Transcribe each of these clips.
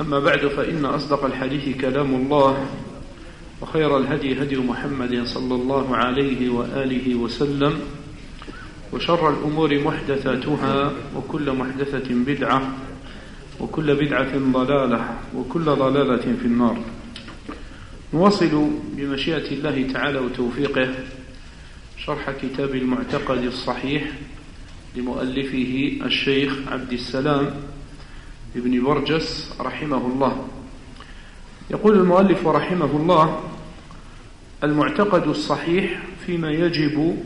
أما بعد فإن أصدق الحديث كلام الله وخير الهدي هدي محمد صلى الله عليه وآله وسلم وشر الأمور محدثاتها وكل محدثة بدعة وكل بدعة ضلالة وكل ضلالة في النار. نواصل بمشيئة الله تعالى وتوفيقه شرح كتاب المعتقد الصحيح لمؤلفه الشيخ عبد السلام ابن برجس رحمه الله. يقول المؤلف رحمه الله المعتقد الصحيح فيما يجب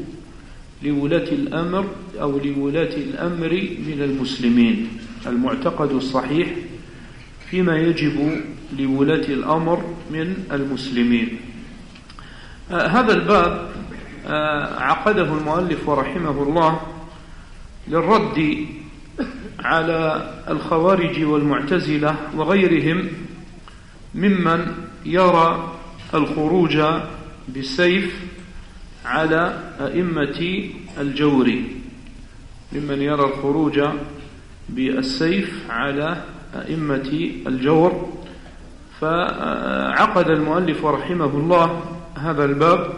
لولاة الأمر أو لولاة الأمر من المسلمين. المعتقد الصحيح فيما يجب لولاة الأمر من المسلمين. آه هذا الباب آه عقده المؤلف رحمه الله للرد على الخوارج والمعتزلة وغيرهم ممن يرى الخروج بالسيف على أئمة الجور. ممن يرى الخروج بالسيف على أئمة الجور. فعقد المؤلف رحمه الله هذا الباب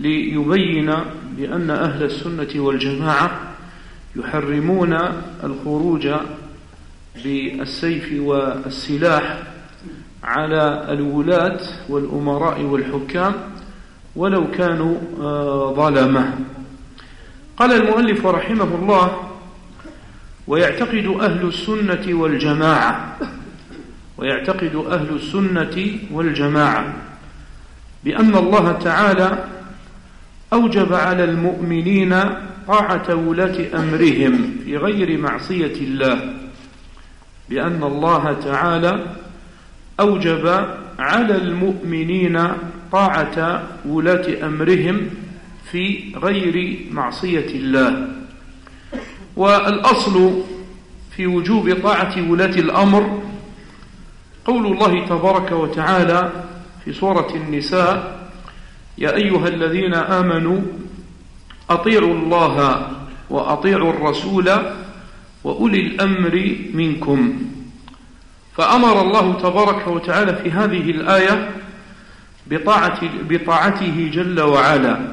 ليبين بأن أهل السنة والجماعة يحرمون الخروج بالسيف والسلاح على الولاة والأمراء والحكام ولو كانوا ظلمة قال المؤلف رحمه الله ويعتقد أهل السنة والجماعة ويعتقد أهل السنة والجماعة بأن الله تعالى أوجب على المؤمنين طاعة ولاة أمرهم في غير معصية الله بأن الله تعالى أوجب على المؤمنين طاعة ولاة أمرهم في غير معصية الله. والأصل في وجوب طاعة ولاة الأمر قول الله تبارك وتعالى في سورة النساء يا أيها الذين آمنوا أطيعوا الله وأطيعوا الرسول وأولي الأمر منكم. فأمر الله تبارك وتعالى في هذه الآية بطاعة بطاعته جل وعلا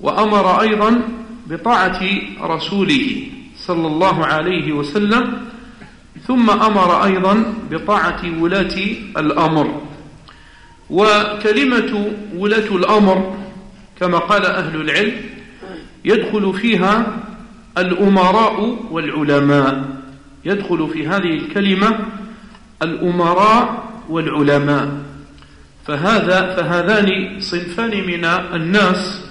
وأمر أيضا بطاعة رسوله صلى الله عليه وسلم ثم أمر أيضا بطاعة ولاة الأمر. وكلمة ولاة الأمر كما قال أهل العلم يدخل فيها الأمراء والعلماء. يدخل في هذه الكلمة الأمراء والعلماء. فهذا فهذان صنفان من الناس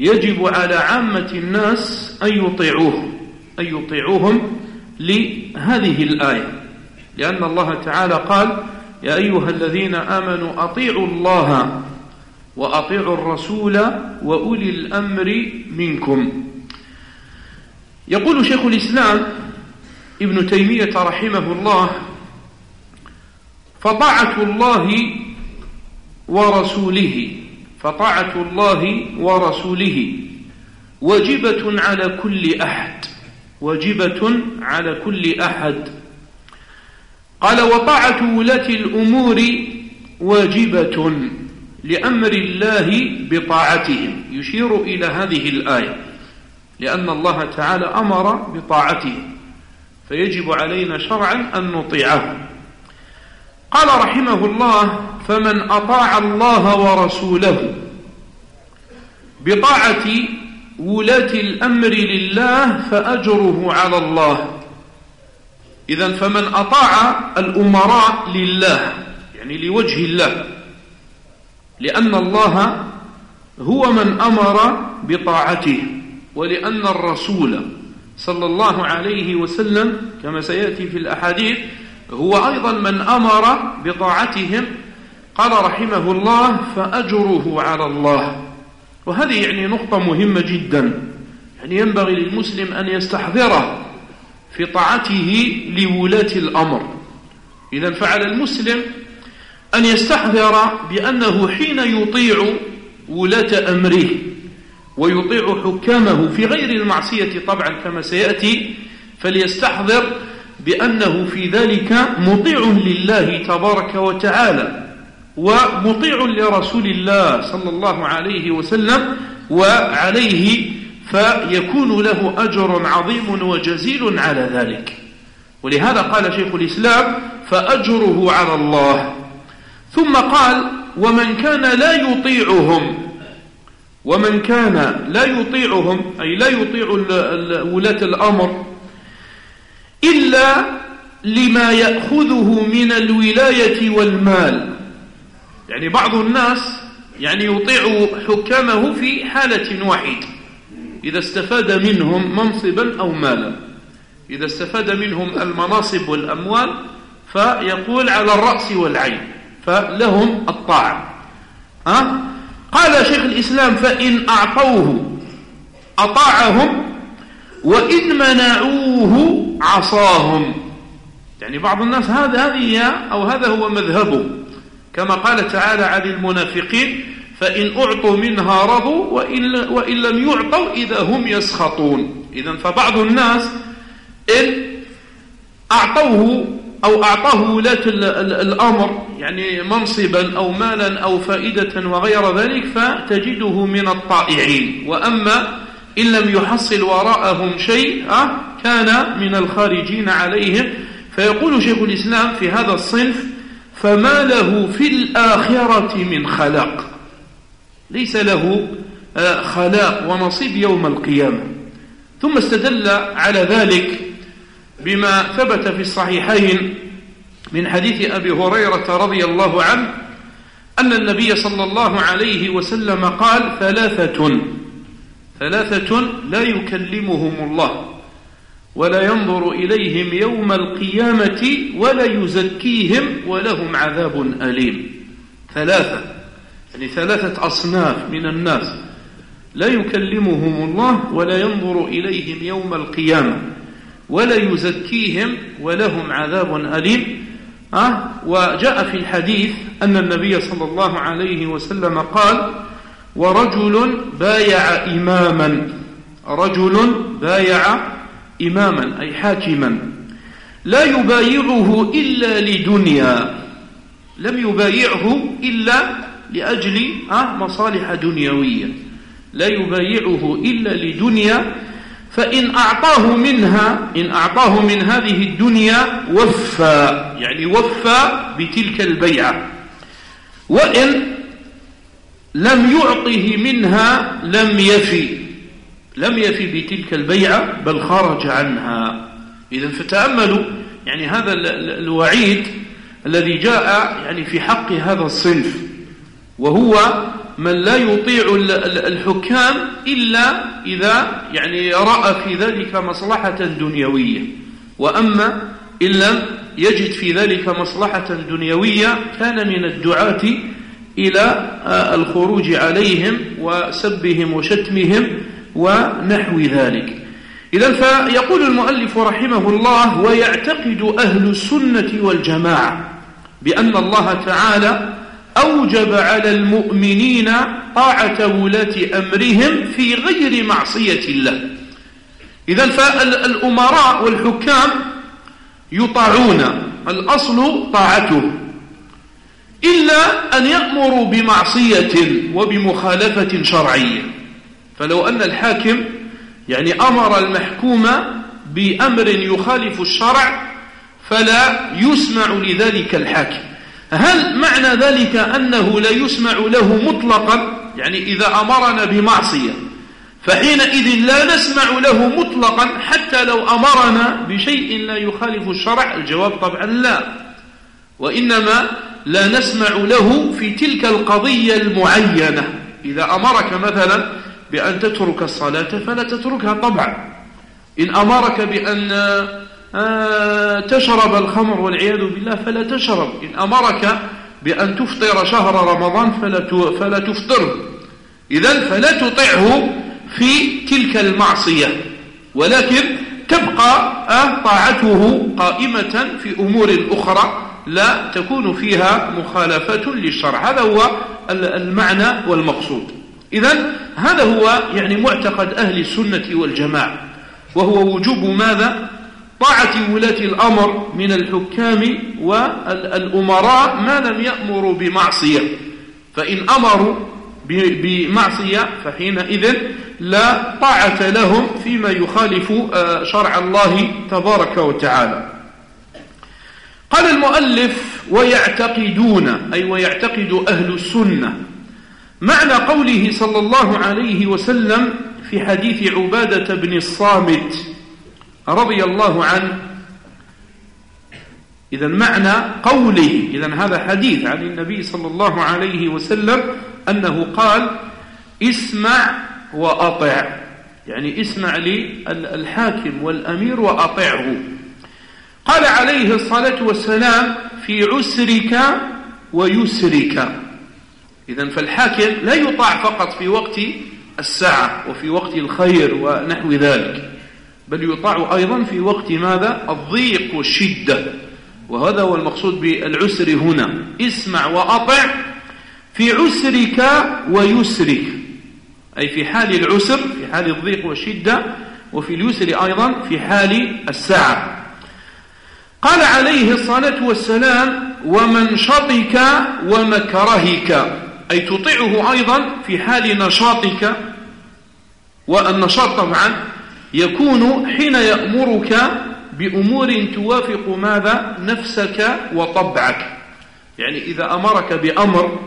يجب على عامة الناس أن يطيعوه أن يطيعوهم لهذه الآية. لأن الله تعالى قال يا أيها الذين آمنوا أطيعوا الله وأطيعوا الرسول وأولي الأمر منكم. يقول شيخ الإسلام ابن تيمية رحمه الله فطاعة الله ورسوله فطاعة الله ورسوله واجبة على كل أحد واجبة على كل أحد. قال وطاعة ولاة الأمور واجبة. لأمر الله بطاعتهم. يشير إلى هذه الآية. لأن الله تعالى أمر بطاعته فيجب علينا شرعا أن نطيعه. قال رحمه الله فمن أطاع الله ورسوله بطاعة ولاة الأمر لله فأجره على الله. إذا فمن أطاع الأمراء لله يعني لوجه الله لأن الله هو من أمر بطاعته ولأن الرسول صلى الله عليه وسلم كما سيأتي في الأحاديث هو أيضا من أمر بطاعتهم. قال رحمه الله فأجره على الله. وهذه يعني نقطة مهمة جدا. يعني ينبغي للمسلم أن يستحضره في طاعته لولاة الأمر. إذا فعل المسلم أن يستحضر بأنه حين يطيع ولاة أمره ويطيع حكامه في غير المعصية طبعا كما سيأتي فليستحضر بأنه في ذلك مطيع لله تبارك وتعالى ومطيع لرسول الله صلى الله عليه وسلم وعليه فيكون له أجر عظيم وجزيل على ذلك. ولهذا قال شيخ الإسلام فأجره على الله. ثم قال ومن كان لا يطيعهم ومن كان لا يطيعهم أي لا يطيع ولاة الأمر إلا لما يأخذه من الولاية والمال. يعني بعض الناس يعني يطيع حكامه في حالة واحدة إذا استفاد منهم منصبا أو مالا. إذا استفاد منهم المناصب والأموال فيقول على الرأس والعين. فلهم الطاعة. ها؟ قال شيخ الإسلام فإن أعطوه أطاعهم وإن منعوه عصاهم. يعني بعض الناس هذا هذه أو هذا هو مذهبه. كما قال تعالى عن المنافقين فإن أعطوا منها رضوا وإن, وإن لم يعطوا إذا هم يسخطون. إذا فبعض الناس إن أعطوه أو أعطاه ولاة الأمر يعني منصبا أو مالا أو فائدة وغير ذلك فتجده من الطائعين. وأما إن لم يحصل وراءهم شيء كان من الخارجين عليهم فيقول شيخ الإسلام في هذا الصنف فما له في الآخرة من خلاق. ليس له آه، خلاق ونصيب يوم القيامة. ثم استدل على ذلك بما ثبت في الصحيحين من حديث أبي هريرة رضي الله عنه أن النبي صلى الله عليه وسلم قال ثلاثة ثلاثة لا يكلمهم الله ولا ينظر إليهم يوم القيامة ولا يزكيهم ولهم عذاب أليم. ثلاثة يعني ثلاثة أصناف من الناس لا يكلمهم الله ولا ينظر إليهم يوم القيامة. ولا يزكيهم ولهم عذاب أليم. أه؟ وجاء في الحديث أن النبي صلى الله عليه وسلم قال ورجل بايع إماما. رجل بايع إماما أي حاكما. لا يبايعه إلا لدنيا. لم يبايعه إلا لأجل أه؟ مصالح دنيوية. لا يبايعه إلا لدنيا فإن أعطاه منها إن أعطاه من هذه الدنيا وفى يعني وفى بتلك البيعة. وإن لم يعطه منها لم يفي لم يفي بتلك البيعة بل خرج عنها. إذا فتأملوا يعني هذا الوعيد الذي جاء يعني في حق هذا الصنف وهو من لا يطيع الحكام إلا إذا يعني رأى في ذلك مصلحة دنيوية. وأما إن لم يجد في ذلك مصلحة دنيوية كان من الدعاة إلى آه، الخروج عليهم وسبهم وشتمهم ونحو ذلك. إذا فيقول المؤلف رحمه الله ويعتقد أهل السنة والجماعة بأن الله تعالى أوجب على المؤمنين طاعة ولاة أمرهم في غير معصية الله. إذا فالأمراء والحكام يطاعون. الأصل طاعته إلا أن يأمروا بمعصية وبمخالفة شرعية. فلو أن الحاكم يعني أمر المحكوم بأمر يخالف الشرع فلا يسمع لذلك الحاكم. هل معنى ذلك أنه لا يسمع له مطلقا؟ يعني إذا أمرنا بمعصية فحينئذ لا نسمع له مطلقا حتى لو أمرنا بشيء لا يخالف الشرع؟ الجواب طبعا لا. وإنما لا نسمع له في تلك القضية المعينة. إذا أمرك مثلا بأن تترك الصلاة فلا تتركها طبعا. إن أمرك بأن تشرب الخمر والعياذ بالله فلا تشرب. إن أمرك بأن تفطر شهر رمضان فلا فلا تفطر. إذا فلا تطعه في تلك المعصية. ولكن تبقى آه، طاعته قائمة في أمور أخرى لا تكون فيها مخالفة للشرع. هذا هو المعنى والمقصود. إذا هذا هو يعني معتقد أهل السنة والجماعة. وهو وجوب ماذا؟ طاعة ولاة الأمر من الحكام والأمراء ما لم يأمروا بمعصية. فإن أمروا بمعصية فحينئذ لا طاعة لهم فيما يخالف آه، شرع الله تبارك وتعالى. قال المؤلف ويعتقدون أي ويعتقد أهل السنة معنى قوله صلى الله عليه وسلم في حديث عبادة بن الصامت رضي الله عنه. إذا معنى قوله إذا هذا حديث عن النبي صلى الله عليه وسلم أنه قال اسمع وأطع. يعني اسمع للحاكم والأمير وأطعه. قال عليه الصلاة والسلام في عسرك ويسرك. إذا فالحاكم لا يطاع فقط في وقت الساعة وفي وقت الخير ونحو ذلك. بل يطاع أيضا في وقت ماذا؟ الضيق والشدة. وهذا هو المقصود بالعسر هنا. اسمع وأطع في عسرك ويسرك. أي في حال العسر في حال الضيق والشدة وفي اليسر أيضا في حال السعة. قال عليه الصلاة والسلام ومنشطك ومكرهك. أي تطيعه أيضا في حال نشاطك. والنشاط طبعا يكون حين يأمرك بأمور توافق ماذا؟ نفسك وطبعك. يعني إذا أمرك بأمر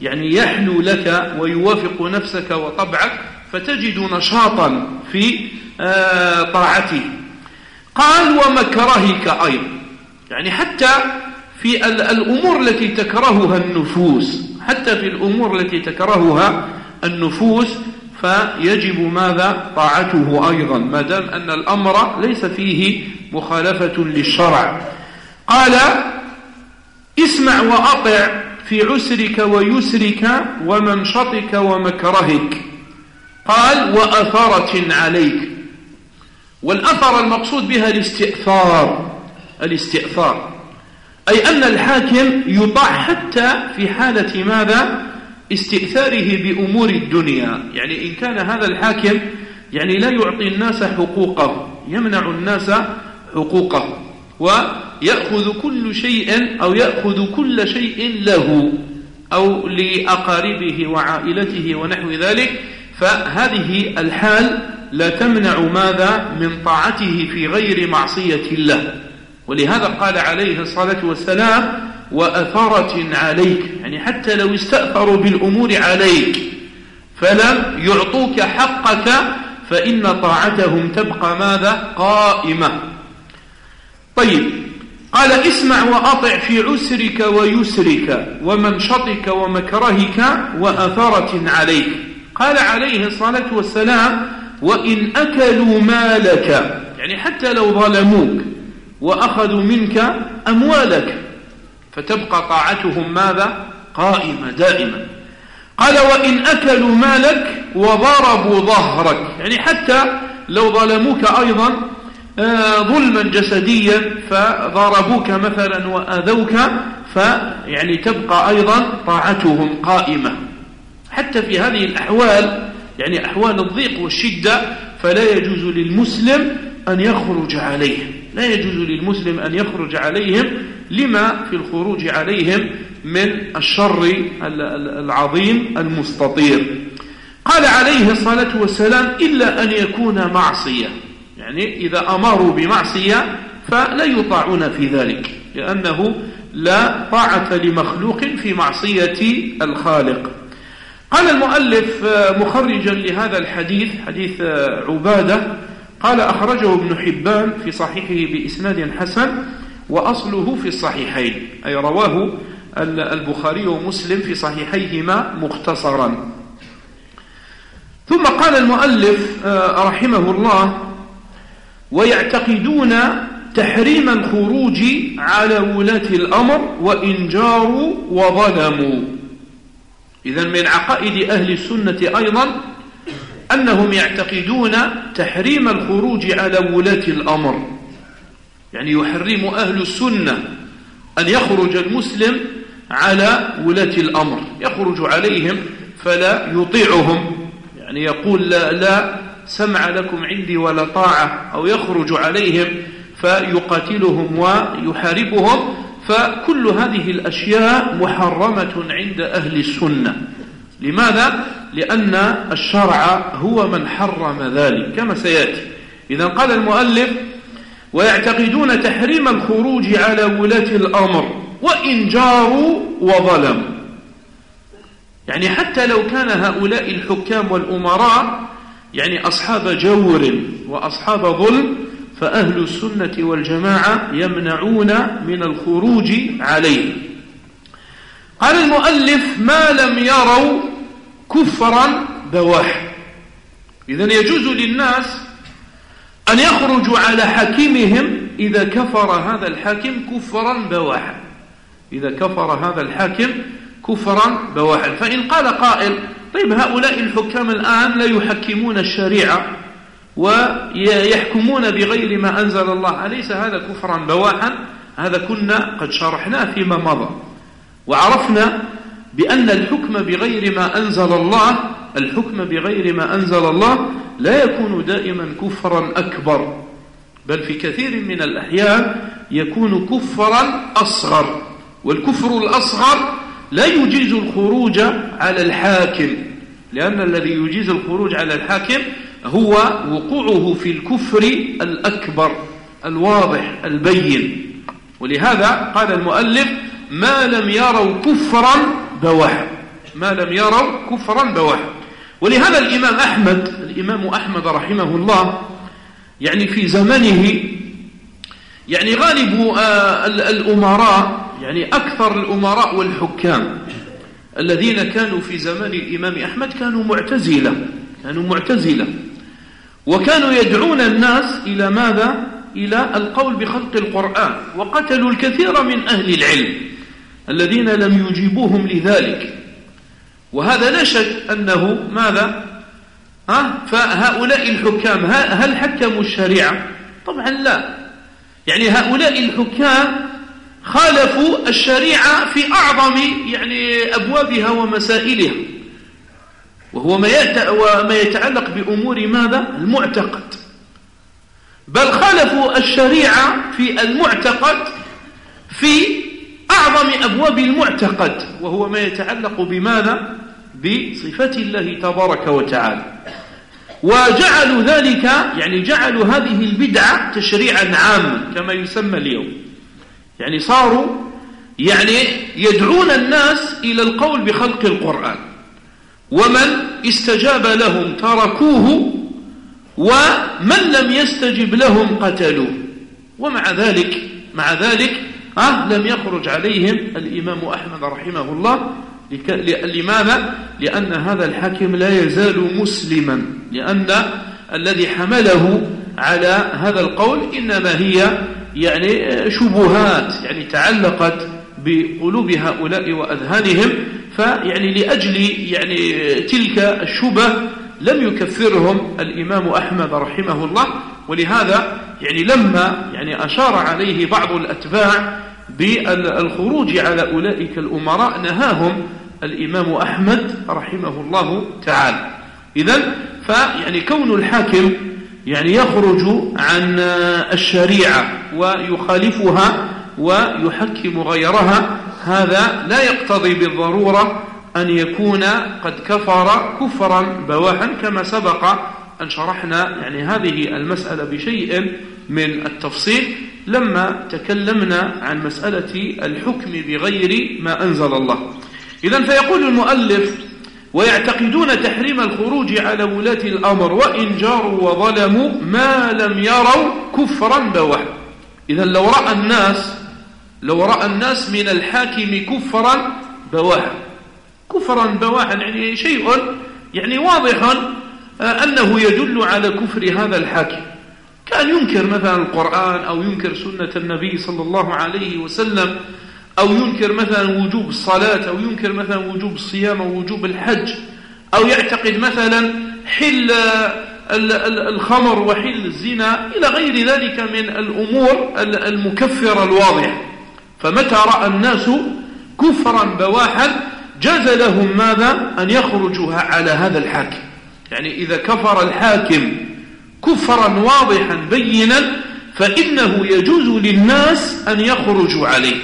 يعني يحلو لك ويوافق نفسك وطبعك فتجد نشاطا في آه، طاعته. قال ومكرهك أيضا. يعني حتى في الأمور التي تكرهها النفوس حتى في الأمور التي تكرهها النفوس فيجب ماذا؟ طاعته أيضا ما دام أن الأمر ليس فيه مخالفة للشرع. قال اسمع وأطع في عسرك ويسرك ومنشطك ومكرهك. قال وأثرة عليك. والأثر المقصود بها الاستئثار الاستئثار. أي أن الحاكم يطاع حتى في حالة ماذا؟ استئثاره بأمور الدنيا. يعني إن كان هذا الحاكم يعني لا يعطي الناس حقوقه يمنع الناس حقوقه ويأخذ كل شيء أو يأخذ كل شيء له أو لأقاربه وعائلته ونحو ذلك. فهذه الحال لا تمنع ماذا؟ من طاعته في غير معصية الله. ولهذا قال عليه الصلاة والسلام وأثرة عليك يعني حتى لو استأثروا بالأمور عليك فلم يعطوك حقك فإن طاعتهم تبقى ماذا؟ قائمة. طيب قال اسمع وأطع في عسرك ويسرك ومنشطك ومكرهك وأثرة عليك. قال عليه الصلاة والسلام وإن أكلوا مالك يعني حتى لو ظلموك وأخذوا منك أموالك فتبقى طاعتهم ماذا؟ قائمة دائما قال وإن أكلوا مالك وضربوا ظهرك. يعني حتى لو ظلموك أيضا آه، ظلما جسديا فضربوك مثلا وأذوك فيعني تبقى أيضا طاعتهم قائمة. حتى في هذه الأحوال يعني أحوال الضيق والشدة فلا يجوز للمسلم أن يخرج عليهم لا يجوز للمسلم أن يخرج عليهم. لما في الخروج عليهم من الشر العظيم المستطير. قال عليه الصلاة والسلام إلا أن يكون معصية. يعني إذا أمروا بمعصية فلا يطاعون في ذلك لأنه لا طاعة لمخلوق في معصية الخالق. قال المؤلف مخرجا لهذا الحديث حديث عبادة قال أخرجه ابن حبان في صحيحه بإسناد حسن وأصله في الصحيحين أي رواه البخاري ومسلم في صحيحيهما مختصرا. ثم قال المؤلف آه، رحمه الله ويعتقدون تحريم الخروج على ولاة الأمر وإن جاروا وظلموا. إذا من عقائد أهل السنة أيضا أنهم يعتقدون تحريم الخروج على ولاة الأمر. يعني يحرم أهل السنة أن يخرج المسلم على ولاة الأمر. يخرج عليهم فلا يطيعهم. يعني يقول لا, لا سمع لكم عندي ولا طاعة أو يخرج عليهم فيقاتلهم ويحاربهم. فكل هذه الأشياء محرمة عند أهل السنة. لماذا؟ لأن الشرع هو من حرم ذلك كما سيأتي. إذا قال المؤلف ويعتقدون تحريم الخروج على ولاة الأمر وإن جاروا وظلموا. يعني حتى لو كان هؤلاء الحكام والأمراء يعني أصحاب جور وأصحاب ظلم فأهل السنة والجماعة يمنعون من الخروج عليه. قال المؤلف ما لم يروا كفرا بواح إذا يجوز للناس أن يخرجوا على حاكمهم إذا كفر هذا الحاكم كفرا بواحا إذا كفر هذا الحاكم كفرا بواحا فإن قال قائل طيب هؤلاء الحكام الآن لا يحكمون الشريعة ويحكمون بغير ما أنزل الله أليس هذا كفرا بواحا هذا كنا قد شرحناه فيما مضى. وعرفنا بأن الحكم بغير ما أنزل الله الحكم بغير ما أنزل الله لا يكون دائما كفرا أكبر بل في كثير من الأحيان يكون كفرا أصغر والكفر الأصغر لا يجيز الخروج على الحاكم لأن الذي يجيز الخروج على الحاكم هو وقوعه في الكفر الأكبر الواضح البين. ولهذا قال المؤلف ما لم يروا كفرا بوح ما لم يروا كفرا بوح ولهذا الإمام أحمد الإمام أحمد رحمه الله يعني في زمنه يعني غالب آه، الأمراء يعني أكثر الأمراء والحكام الذين كانوا في زمان الإمام أحمد كانوا معتزلة كانوا معتزلة. وكانوا يدعون الناس إلى ماذا؟ إلى القول بخلق القرآن. وقتلوا الكثير من أهل العلم. الذين لم يجيبوهم لذلك وهذا لا شك أنه ماذا؟ ها؟ فهؤلاء الحكام هل حكموا الشريعة؟ طبعا لا يعني هؤلاء الحكام خالفوا الشريعة في أعظم يعني أبوابها ومسائلها وهو ما يتعلق بأمور ماذا؟ المعتقد بل خالفوا الشريعة في المعتقد في أعظم أبواب المعتقد وهو ما يتعلق بماذا؟ بصفة الله تبارك وتعالى. وجعلوا ذلك يعني جعلوا هذه البدعة تشريعا عاما كما يسمى اليوم. يعني صاروا يعني يدعون الناس إلى القول بخلق القرآن. ومن استجاب لهم تركوه ومن لم يستجب لهم قتلوه. ومع ذلك مع ذلك لم يخرج عليهم الإمام أحمد رحمه الله لماذا؟ لأن هذا الحاكم لا يزال مسلما لأن الذي حمله على هذا القول إنما هي يعني شبهات يعني تعلقت بقلوب هؤلاء وأذهانهم فيعني لأجل يعني تلك الشبه لم يكفرهم الإمام أحمد رحمه الله ولهذا يعني لما يعني أشار عليه بعض الأتباع بالخروج على أولئك الأمراء نهاهم الإمام أحمد رحمه الله تعالى. إذا فيعني كون الحاكم يعني يخرج عن الشريعة ويخالفها ويحكم غيرها هذا لا يقتضي بالضرورة أن يكون قد كفر كفرا بواحا كما سبق أن شرحنا يعني هذه المسألة بشيء من التفصيل. لما تكلمنا عن مسألة الحكم بغير ما أنزل الله. إذا فيقول المؤلف ويعتقدون تحريم الخروج على ولاة الأمر وإن جاروا وظلموا ما لم يروا كفرا بواحا إذا لو رأى الناس لو رأى الناس من الحاكم كفرا بواحا كفرا بواحا يعني شيء يعني واضح آه، أنه يدل على كفر هذا الحاكم. كان ينكر مثلا القرآن أو ينكر سنة النبي صلى الله عليه وسلم أو ينكر مثلا وجوب الصلاة أو ينكر مثلا وجوب الصيام أو وجوب الحج أو يعتقد مثلا حل الخمر وحل الزنا إلى غير ذلك من الأمور المكفرة الواضحة. فمتى رأى الناس كفرا بواحا جاز لهم ماذا؟ أن يخرجوا على هذا الحاكم. يعني إذا كفر الحاكم كفرا واضحا بينا فإنه يجوز للناس أن يخرجوا عليه.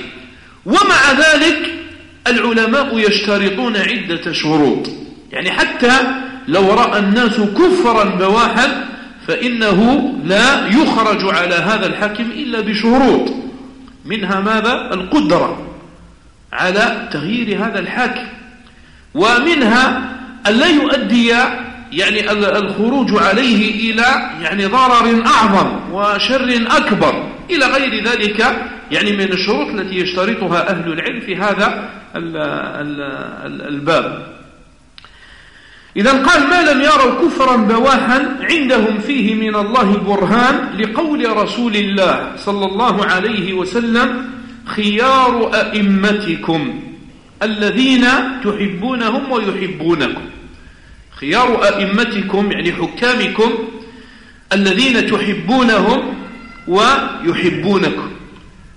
ومع ذلك العلماء يشترطون عدة شروط. يعني حتى لو رأى الناس كفرا بواحا فإنه لا يخرج على هذا الحاكم إلا بشروط. منها ماذا؟ القدرة على تغيير هذا الحاكم. ومنها أن لا يؤدي يعني الخروج عليه إلى يعني ضرر أعظم وشر أكبر. إلى غير ذلك يعني من الشروط التي يشترطها أهل العلم في هذا الباب. إذا قال ما لم يروا كفرا بواحا عندهم فيه من الله برهان لقول رسول الله صلى الله عليه وسلم خيار أئمتكم الذين تحبونهم ويحبونكم. خيار أئمتكم يعني حكامكم الذين تحبونهم ويحبونكم.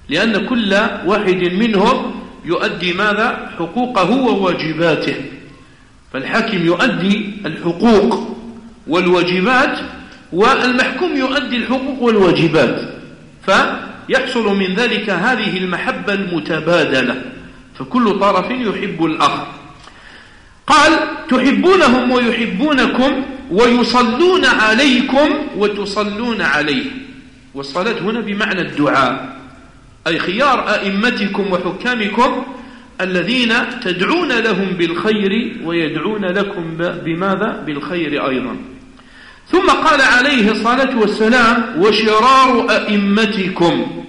لأن كل واحد منهم يؤدي ماذا؟ حقوقه وواجباته. فالحاكم يؤدي الحقوق والواجبات والمحكوم يؤدي الحقوق والواجبات. فيحصل من ذلك هذه المحبة المتبادلة. فكل طرف يحب الآخر. قال تحبونهم ويحبونكم ويصلون عليكم وتصلون عليه. والصلاة هنا بمعنى الدعاء أي خيار أئمتكم وحكامكم الذين تدعون لهم بالخير ويدعون لكم بماذا؟ بالخير أيضا. ثم قال عليه الصلاة والسلام وشرار أئمتكم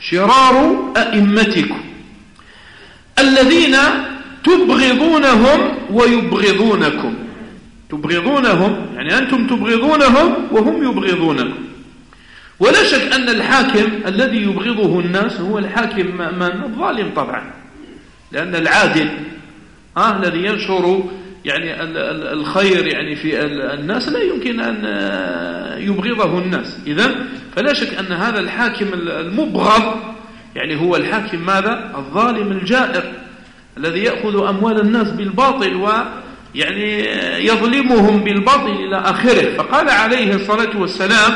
شرار أئمتكم الذين تبغضونهم ويبغضونكم. تبغضونهم يعني أنتم تبغضونهم وهم يبغضونكم. ولا شك أن الحاكم الذي يبغضه الناس هو الحاكم من الظالم طبعا. لأن العادل ها الذي ينشر يعني الخير يعني في الناس لا يمكن أن يبغضه الناس. إذا فلا شك أن هذا الحاكم المبغض يعني هو الحاكم ماذا؟ الظالم الجائر. الذي يأخذ أموال الناس بالباطل ويعني يظلمهم بالباطل إلى آخره. فقال عليه الصلاة والسلام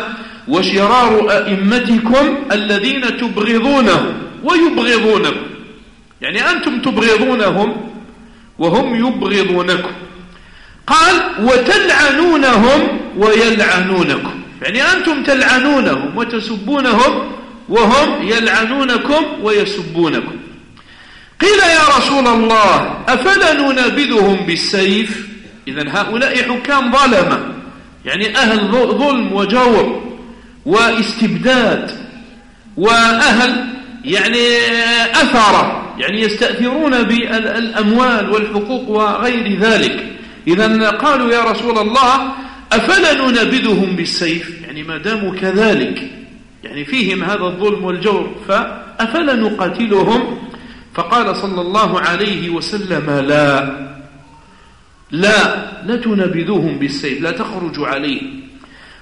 وشرار أئمتكم الذين تبغضونهم ويبغضونكم. يعني أنتم تبغضونهم وهم يبغضونكم. قال وتلعنونهم ويلعنونكم. يعني أنتم تلعنونهم وتسبونهم وهم يلعنونكم ويسبونكم. قيل يا رسول الله أفلا ننابذهم بالسيف؟ إذا هؤلاء حكام ظلمة يعني أهل ظلم وجور واستبداد وأهل يعني أثرة يعني يستأثرون بالأموال والحقوق وغير ذلك. إذا قالوا يا رسول الله أفلا ننبذهم بالسيف؟ يعني ما داموا كذلك يعني فيهم هذا الظلم والجور فأفلا نقاتلهم فقال صلى الله عليه وسلم لا. لا لا تنبذوهم بالسيف لا تخرجوا عليه.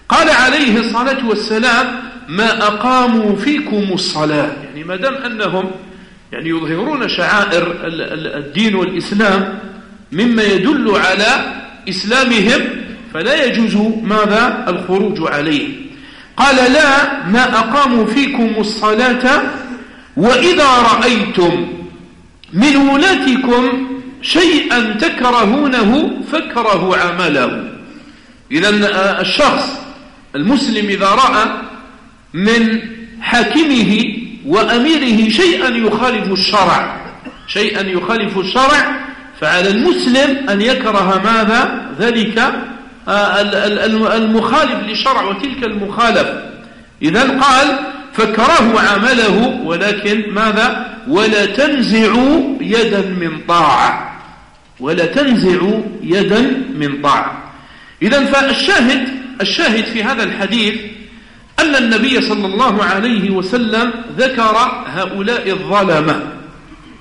قال عليه الصلاة والسلام ما أقاموا فيكم الصلاة. يعني ما دام أنهم يعني يظهرون شعائر الدين والإسلام مما يدل على إسلامهم فلا يجوز ماذا؟ الخروج عليه. قال لا ما أقاموا فيكم الصلاة وإذا رأيتم من ولاتكم شيئا تكرهونه فكرهوا عمله. إذا الشخص المسلم إذا رأى من حاكمه وأميره شيئا يخالف الشرع شيئا يخالف الشرع فعلى المسلم أن يكره ماذا؟ ذلك آه، المخالف للشرع وتلك المخالفة. إذا قال فكرهوا عمله ولكن ماذا؟ ولا تنزعوا يدا من طاعة. ولا تنزعوا يدا من طاعة. إذا فالشاهد الشاهد في هذا الحديث أن النبي صلى الله عليه وسلم ذكر هؤلاء الظلمة.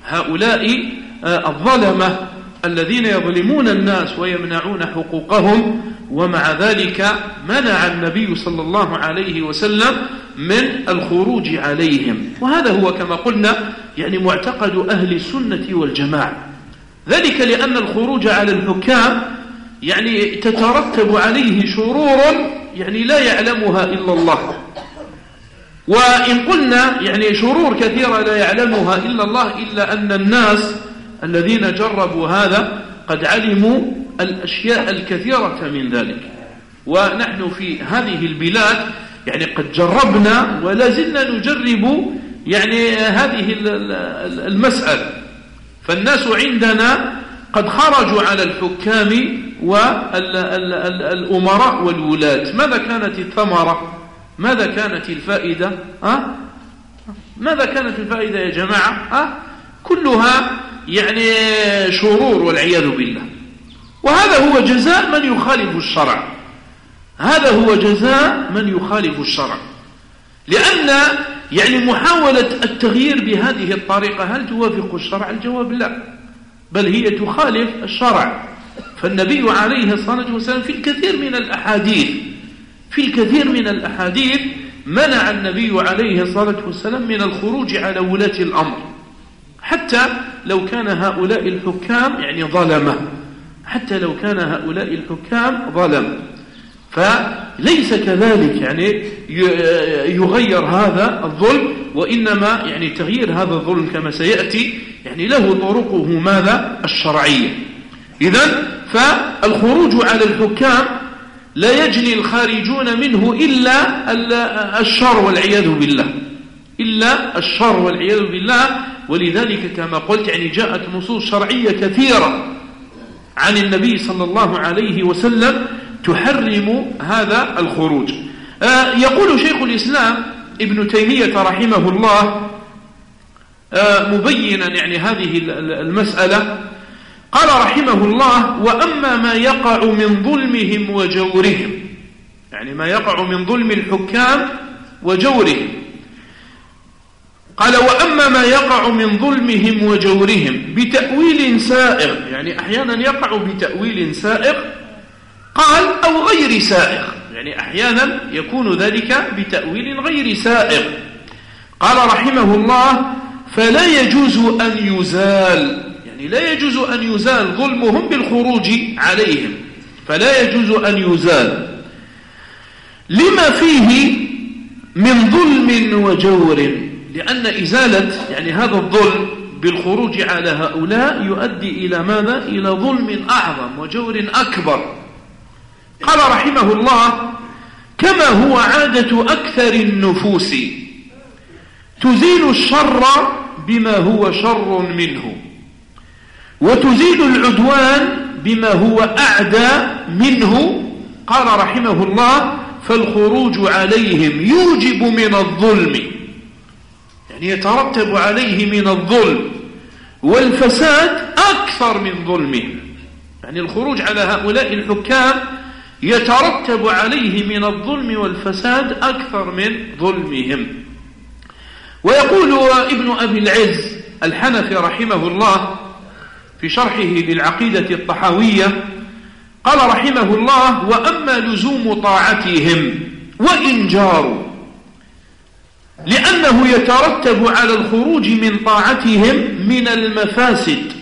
هؤلاء آه، الظلمة. الذين يظلمون الناس ويمنعون حقوقهم ومع ذلك منع النبي صلى الله عليه وسلم من الخروج عليهم. وهذا هو كما قلنا يعني معتقد أهل السنة والجماعة. ذلك لأن الخروج على الحكام يعني تترتب عليه شرور يعني لا يعلمها إلا الله. وإن قلنا يعني شرور كثيرة لا يعلمها إلا الله إلا أن الناس الذين جربوا هذا قد علموا الأشياء الكثيرة من ذلك. ونحن في هذه البلاد يعني قد جربنا ولا زلنا نجرب يعني هذه المسألة. فالناس عندنا قد خرجوا على الحكام والأمراء والولاة. ماذا كانت الثمرة؟ ماذا كانت الفائدة؟ أه؟ ماذا كانت الفائدة يا جماعة؟ أه؟ كلها يعني شرور والعياذ بالله. وهذا هو جزاء من يخالف الشرع. هذا هو جزاء من يخالف الشرع. لأن يعني محاولة التغيير بهذه الطريقة هل توافق الشرع؟ الجواب لا. بل هي تخالف الشرع. فالنبي عليه الصلاة والسلام في الكثير من الأحاديث في الكثير من الأحاديث منع النبي عليه الصلاة والسلام من الخروج على ولاة الأمر. حتى لو كان هؤلاء الحكام يعني ظلمة. حتى لو كان هؤلاء الحكام ظلم. فليس كذلك يعني يغير هذا الظلم وإنما يعني تغيير هذا الظلم كما سيأتي يعني له طرقه ماذا؟ الشرعية. إذا فالخروج على الحكام لا يجني الخارجون منه إلا الشر والعياذ بالله. إلا الشر والعياذ بالله ولذلك كما قلت يعني جاءت نصوص شرعية كثيرة عن النبي صلى الله عليه وسلم تحرم هذا الخروج. آه، يقول شيخ الإسلام ابن تيمية رحمه الله آه، مبينا يعني هذه المسألة. قال رحمه الله وأما ما يقع من ظلمهم وجورهم يعني ما يقع من ظلم الحكام وجورهم قال وأما ما يقع من ظلمهم وجورهم بتأويل سائغ يعني أحيانا يقع بتأويل سائغ قال أو غير سائغ يعني أحيانا يكون ذلك بتأويل غير سائغ. قال رحمه الله فلا يجوز أن يزال يعني لا يجوز أن يزال ظلمهم بالخروج عليهم فلا يجوز أن يزال. لما فيه من ظلم وجور؟ لأن إزالة يعني هذا الظلم بالخروج على هؤلاء يؤدي إلى ماذا؟ إلى ظلم أعظم وجور أكبر. قال رحمه الله كما هو عادة أكثر النفوس تزيل الشر بما هو شر منه وتزيل العدوان بما هو أعدى منه. قال رحمه الله فالخروج عليهم يوجب من الظلم. يعني يترتب عليه من الظلم والفساد أكثر من ظلمهم يعني الخروج على هؤلاء الحكام يترتب عليه من الظلم والفساد أكثر من ظلمهم. ويقول ابن أبي العز الحنفي رحمه الله في شرحه للعقيدة الطحاوية قال رحمه الله وأما لزوم طاعتهم وإن جاروا لأنه يترتب على الخروج من طاعتهم من المفاسد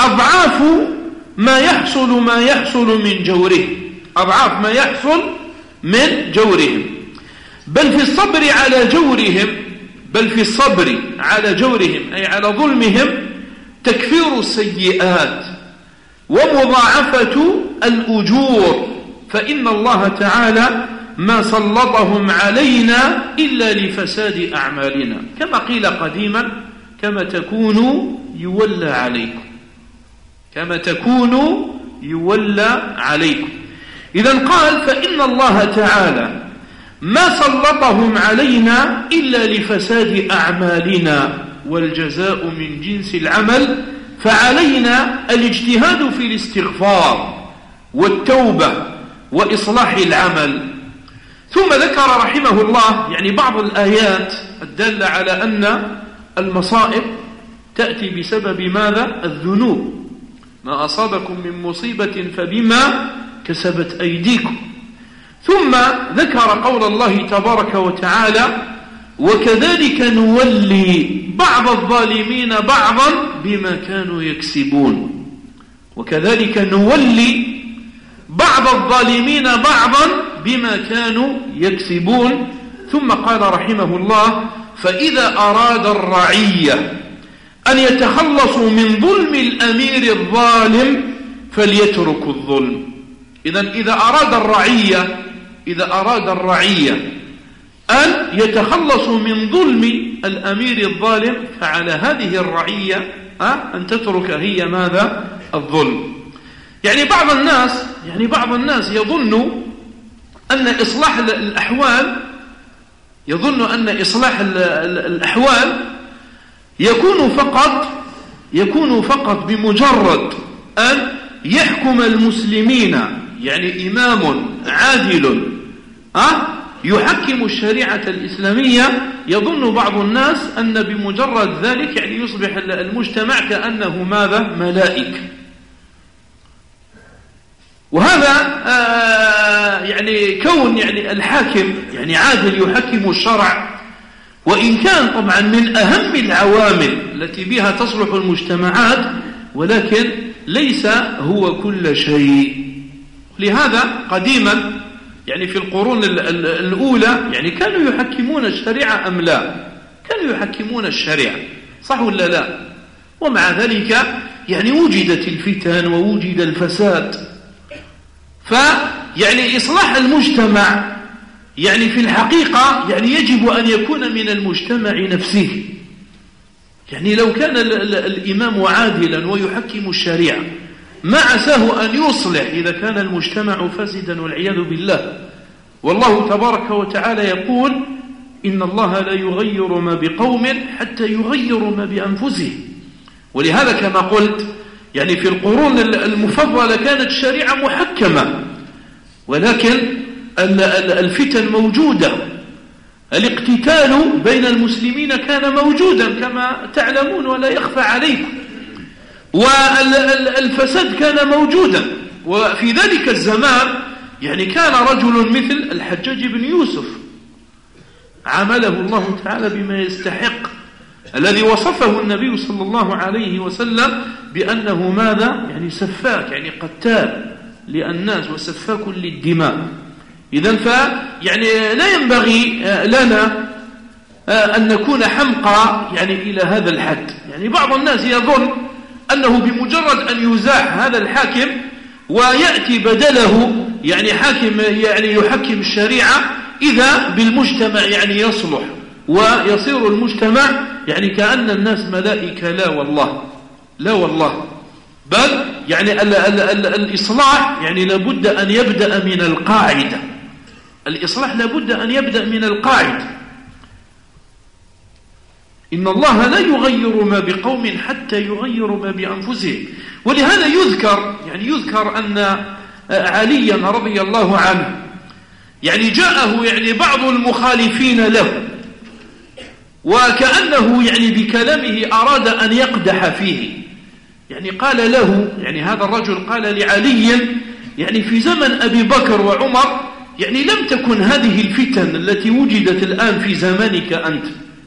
أضعاف ما يحصل ما يحصل من جوره أضعاف ما يحصل من جورهم. بل في الصبر على جورهم بل في الصبر على جورهم أي على ظلمهم تكفير السيئات ومضاعفة الأجور. فإن الله تعالى ما سلطهم علينا إلا لفساد أعمالنا. كما قيل قديما كما تكونوا يولى عليكم. كما تكونوا يولى عليكم. إذا قال فإن الله تعالى ما سلطهم علينا إلا لفساد أعمالنا والجزاء من جنس العمل فعلينا الاجتهاد في الاستغفار والتوبة وإصلاح العمل. ثم ذكر رحمه الله يعني بعض الآيات الدالة على أن المصائب تأتي بسبب ماذا؟ الذنوب. ما أصابكم من مصيبة فبما كسبت أيديكم. ثم ذكر قول الله تبارك وتعالى وكذلك نولي بعض الظالمين بعضا بما كانوا يكسبون. وكذلك نولي بعض الظالمين بعضا بما كانوا يكسبون. ثم قال رحمه الله فإذا أراد الرعية أن يتخلصوا من ظلم الأمير الظالم فليتركوا الظلم. إذا إذا أراد الرعية إذا أراد الرعية أن يتخلصوا من ظلم الأمير الظالم فعلى هذه الرعية أن تترك هي ماذا؟ الظلم. يعني بعض الناس يعني بعض الناس يظن أن إصلاح الأحوال يظن أن إصلاح الأحوال يكون فقط يكون فقط بمجرد أن يحكم المسلمين يعني إمام عادل أه؟ يحكم الشريعة الإسلامية يظن بعض الناس أن بمجرد ذلك يعني يصبح المجتمع كأنه ماذا ملائكة وهذا آه يعني كون يعني الحاكم يعني عادل يحكم الشرع. وإن كان طبعا من أهم العوامل التي بها تصلح المجتمعات ولكن ليس هو كل شيء. لهذا قديما يعني في القرون الأولى يعني كانوا يحكمون الشريعة أم لا؟ كانوا يحكمون الشريعة صح ولا لا؟ ومع ذلك يعني وجدت الفتن ووجد الفساد. فيعني إصلاح المجتمع يعني في الحقيقة يعني يجب أن يكون من المجتمع نفسه. يعني لو كان الإمام عادلا ويحكم الشريعة ما عساه أن يصلح إذا كان المجتمع فاسدا والعياذ بالله. والله تبارك وتعالى يقول إن الله لا يغير ما بقوم حتى يغيروا ما بأنفسهم ولهذا كما قلت يعني في القرون المفضلة كانت الشريعة محكمة. ولكن الفتن موجودة. الاقتتال بين المسلمين كان موجودا كما تعلمون ولا يخفى عليكم. والفساد كان موجودا. وفي ذلك الزمان يعني كان رجل مثل الحجاج بن يوسف. عمله الله تعالى بما يستحق. الذي وصفه النبي صلى الله عليه وسلم بأنه ماذا؟ يعني سفاك يعني قتال للناس وسفاك للدماء. إذا ف يعني لا ينبغي آه، لنا آه، أن نكون حمقى يعني إلى هذا الحد. يعني بعض الناس يظن أنه بمجرد أن يزاح هذا الحاكم ويأتي بدله يعني حاكم يعني يحكم الشريعة إذا بالمجتمع يعني يصلح. ويصير المجتمع يعني كأن الناس ملائكة لا والله لا والله. بل يعني ال ال ال الإصلاح يعني لابد أن يبدأ من القاعدة. الإصلاح لابد أن يبدأ من القاعدة. إن الله لا يغير ما بقوم حتى يغيروا ما بأنفسهم. ولهذا يذكر يعني يذكر أن عليا رضي الله عنه يعني جاءه يعني بعض المخالفين له. وكأنه يعني بكلامه أراد أن يقدح فيه. يعني قال له يعني هذا الرجل قال لعلي يعني في زمن أبي بكر وعمر يعني لم تكن هذه الفتن التي وجدت الآن في زمانك أنت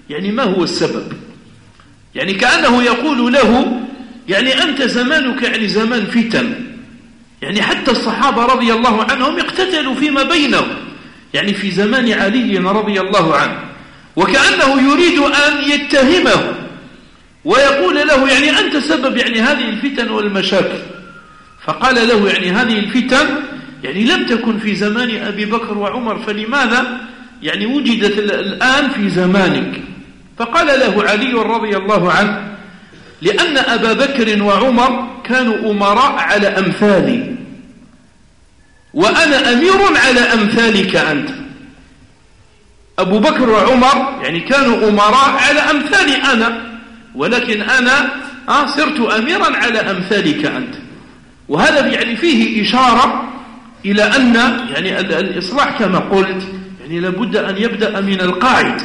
يعني ما هو السبب؟ يعني كأنه يقول له يعني أنت زمانك يعني زمان فتن. يعني حتى الصحابة رضي الله عنهم اقتتلوا فيما بينهم. يعني في زمان علي رضي الله عنه. وكأنه يريد أن يتهمه ويقول له يعني أنت سبب يعني هذه الفتن والمشاكل. فقال له يعني هذه الفتن يعني لم تكن في زمان أبي بكر وعمر فلماذا يعني وجدت الآن في زمانك؟ فقال له علي رضي الله عنه لأن أبا بكر وعمر كانوا أمراء على أمثالي وأنا أمير على أمثالك أنت. أبو بكر وعمر يعني كانوا أمراء على أمثالي أنا ولكن أنا آه، صرت أميرا على أمثالك أنت. وهذا يعني فيه إشارة إلى أن يعني الإصلاح كما قلت يعني لابد أن يبدأ من القاعد.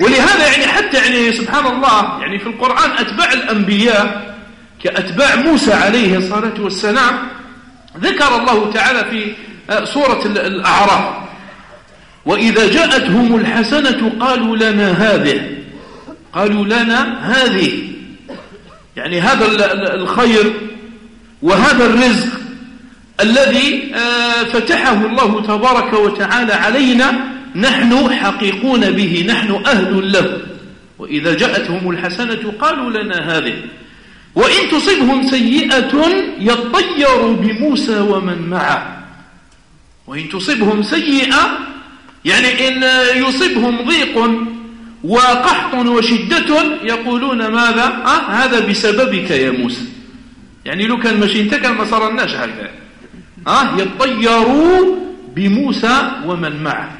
ولهذا يعني حتى يعني سبحان الله يعني في القرآن أتباع الأنبياء كأتباع موسى عليه الصلاة والسلام ذكر الله تعالى في آه، سورة الأعراف. وإذا جاءتهم الحسنة قالوا لنا هذه. قالوا لنا هذه. يعني هذا الخير وهذا الرزق الذي آه، فتحه الله تبارك وتعالى علينا نحن حقيقون به نحن أهل له. وإذا جاءتهم الحسنة قالوا لنا هذه. وإن تصبهم سيئة يطيروا بموسى ومن معه. وإن تصبهم سيئة يعني إن يصبهم ضيق وقحط وشدة يقولون ماذا؟ آه هذا بسببك يا موسى. يعني لو كان ماشي انت كان ما صرناش هكذا آه يطيروا بموسى ومن معه.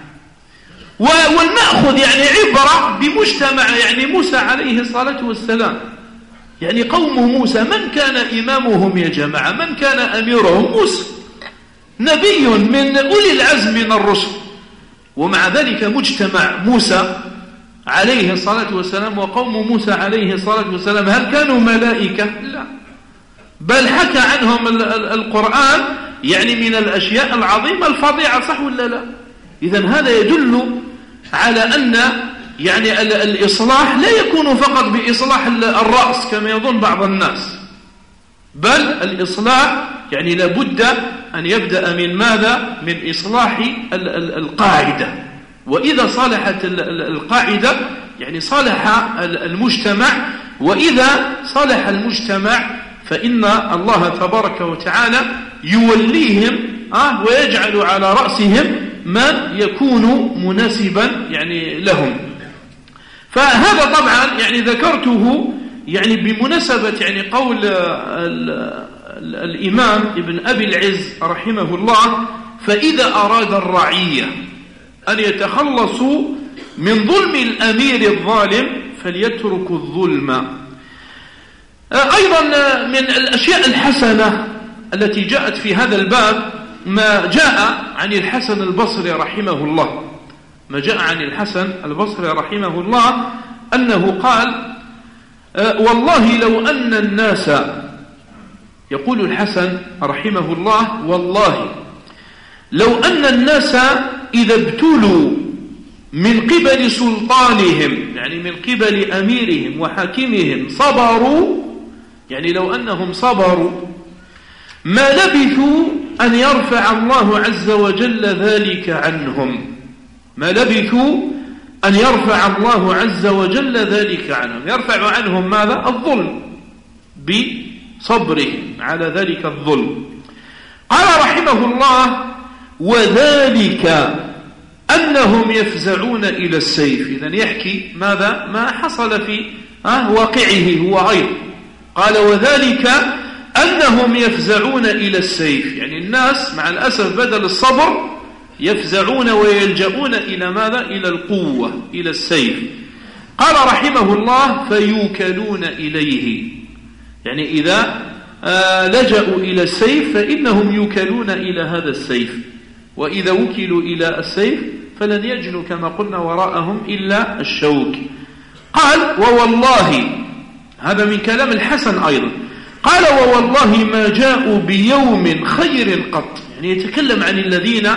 والمأخذ يعني عبرة بمجتمع يعني موسى عليه الصلاة والسلام. يعني قوم موسى من كان إمامهم يا جماعة؟ من كان أميرهم؟ موسى. نبي من أولي العزم من الرسل. ومع ذلك مجتمع موسى عليه الصلاة والسلام وقوم موسى عليه الصلاة والسلام هل كانوا ملائكة؟ لا. بل حكى عنهم القرآن يعني من الأشياء العظيمة الفظيعة صح ولا لا؟ إذا هذا يدل على أن يعني الإصلاح لا يكون فقط بإصلاح الرأس كما يظن بعض الناس. بل الإصلاح يعني لابد أن يبدأ من ماذا؟ من إصلاح القاعدة. وإذا صلحت القاعدة يعني صلح المجتمع. وإذا صلح المجتمع فإن الله تبارك وتعالى يوليهم آه ويجعل على رأسهم ما يكون مناسبا يعني لهم. فهذا طبعا يعني ذكرته يعني بمناسبة يعني قول الإمام ابن أبي العز رحمه الله فإذا أراد الرعية أن يتخلصوا من ظلم الأمير الظالم فليتركوا الظلم. أيضا من الأشياء الحسنة التي جاءت في هذا الباب ما جاء عن الحسن البصري رحمه الله. ما جاء عن الحسن البصري رحمه الله أنه قال والله لو أن الناس يقول الحسن رحمه الله والله لو أن الناس إذا ابتلوا من قبل سلطانهم يعني من قبل أميرهم وحاكمهم صبروا يعني لو أنهم صبروا ما لبثوا أن يرفع الله عز وجل ذلك عنهم. ما لبثوا أن يرفع الله عز وجل ذلك عنهم. يرفع عنهم ماذا؟ الظلم. بصبرهم على ذلك الظلم. قال رحمه الله وذلك أنهم يفزعون إلى السيف. إذا يحكي ماذا؟ ما حصل في واقعه هو أيضا. قال وذلك أنهم يفزعون إلى السيف. يعني الناس مع الأسف بدل الصبر يفزعون ويلجؤون إلى ماذا؟ إلى القوة إلى السيف. قال رحمه الله فيوكلون إليه. يعني إذا آه، لجأوا إلى السيف فإنهم يوكلون إلى هذا السيف. وإذا وكلوا إلى السيف فلن يجنوا كما قلنا وراءهم إلا الشوك. قال ووالله. هذا من كلام الحسن أيضا. قال ووالله ما جاءوا بيوم خير قط. يعني يتكلم عن الذين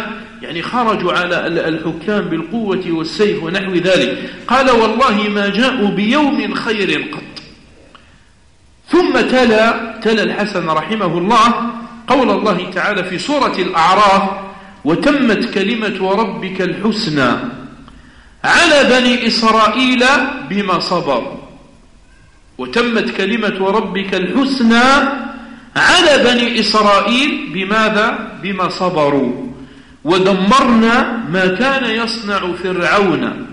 يعني خرجوا على الحكام بالقوة والسيف ونحو ذلك. قال والله ما جاءوا بيوم خير قط. ثم تلا تلا الحسن رحمه الله قول الله تعالى في سورة الأعراف وتمت كلمة ربك الحسنى على بني إسرائيل بما صبروا وتمت كلمة ربك الحسنى على بني إسرائيل بماذا؟ بما صبروا. ودمرنا ما كان يصنع فرعون.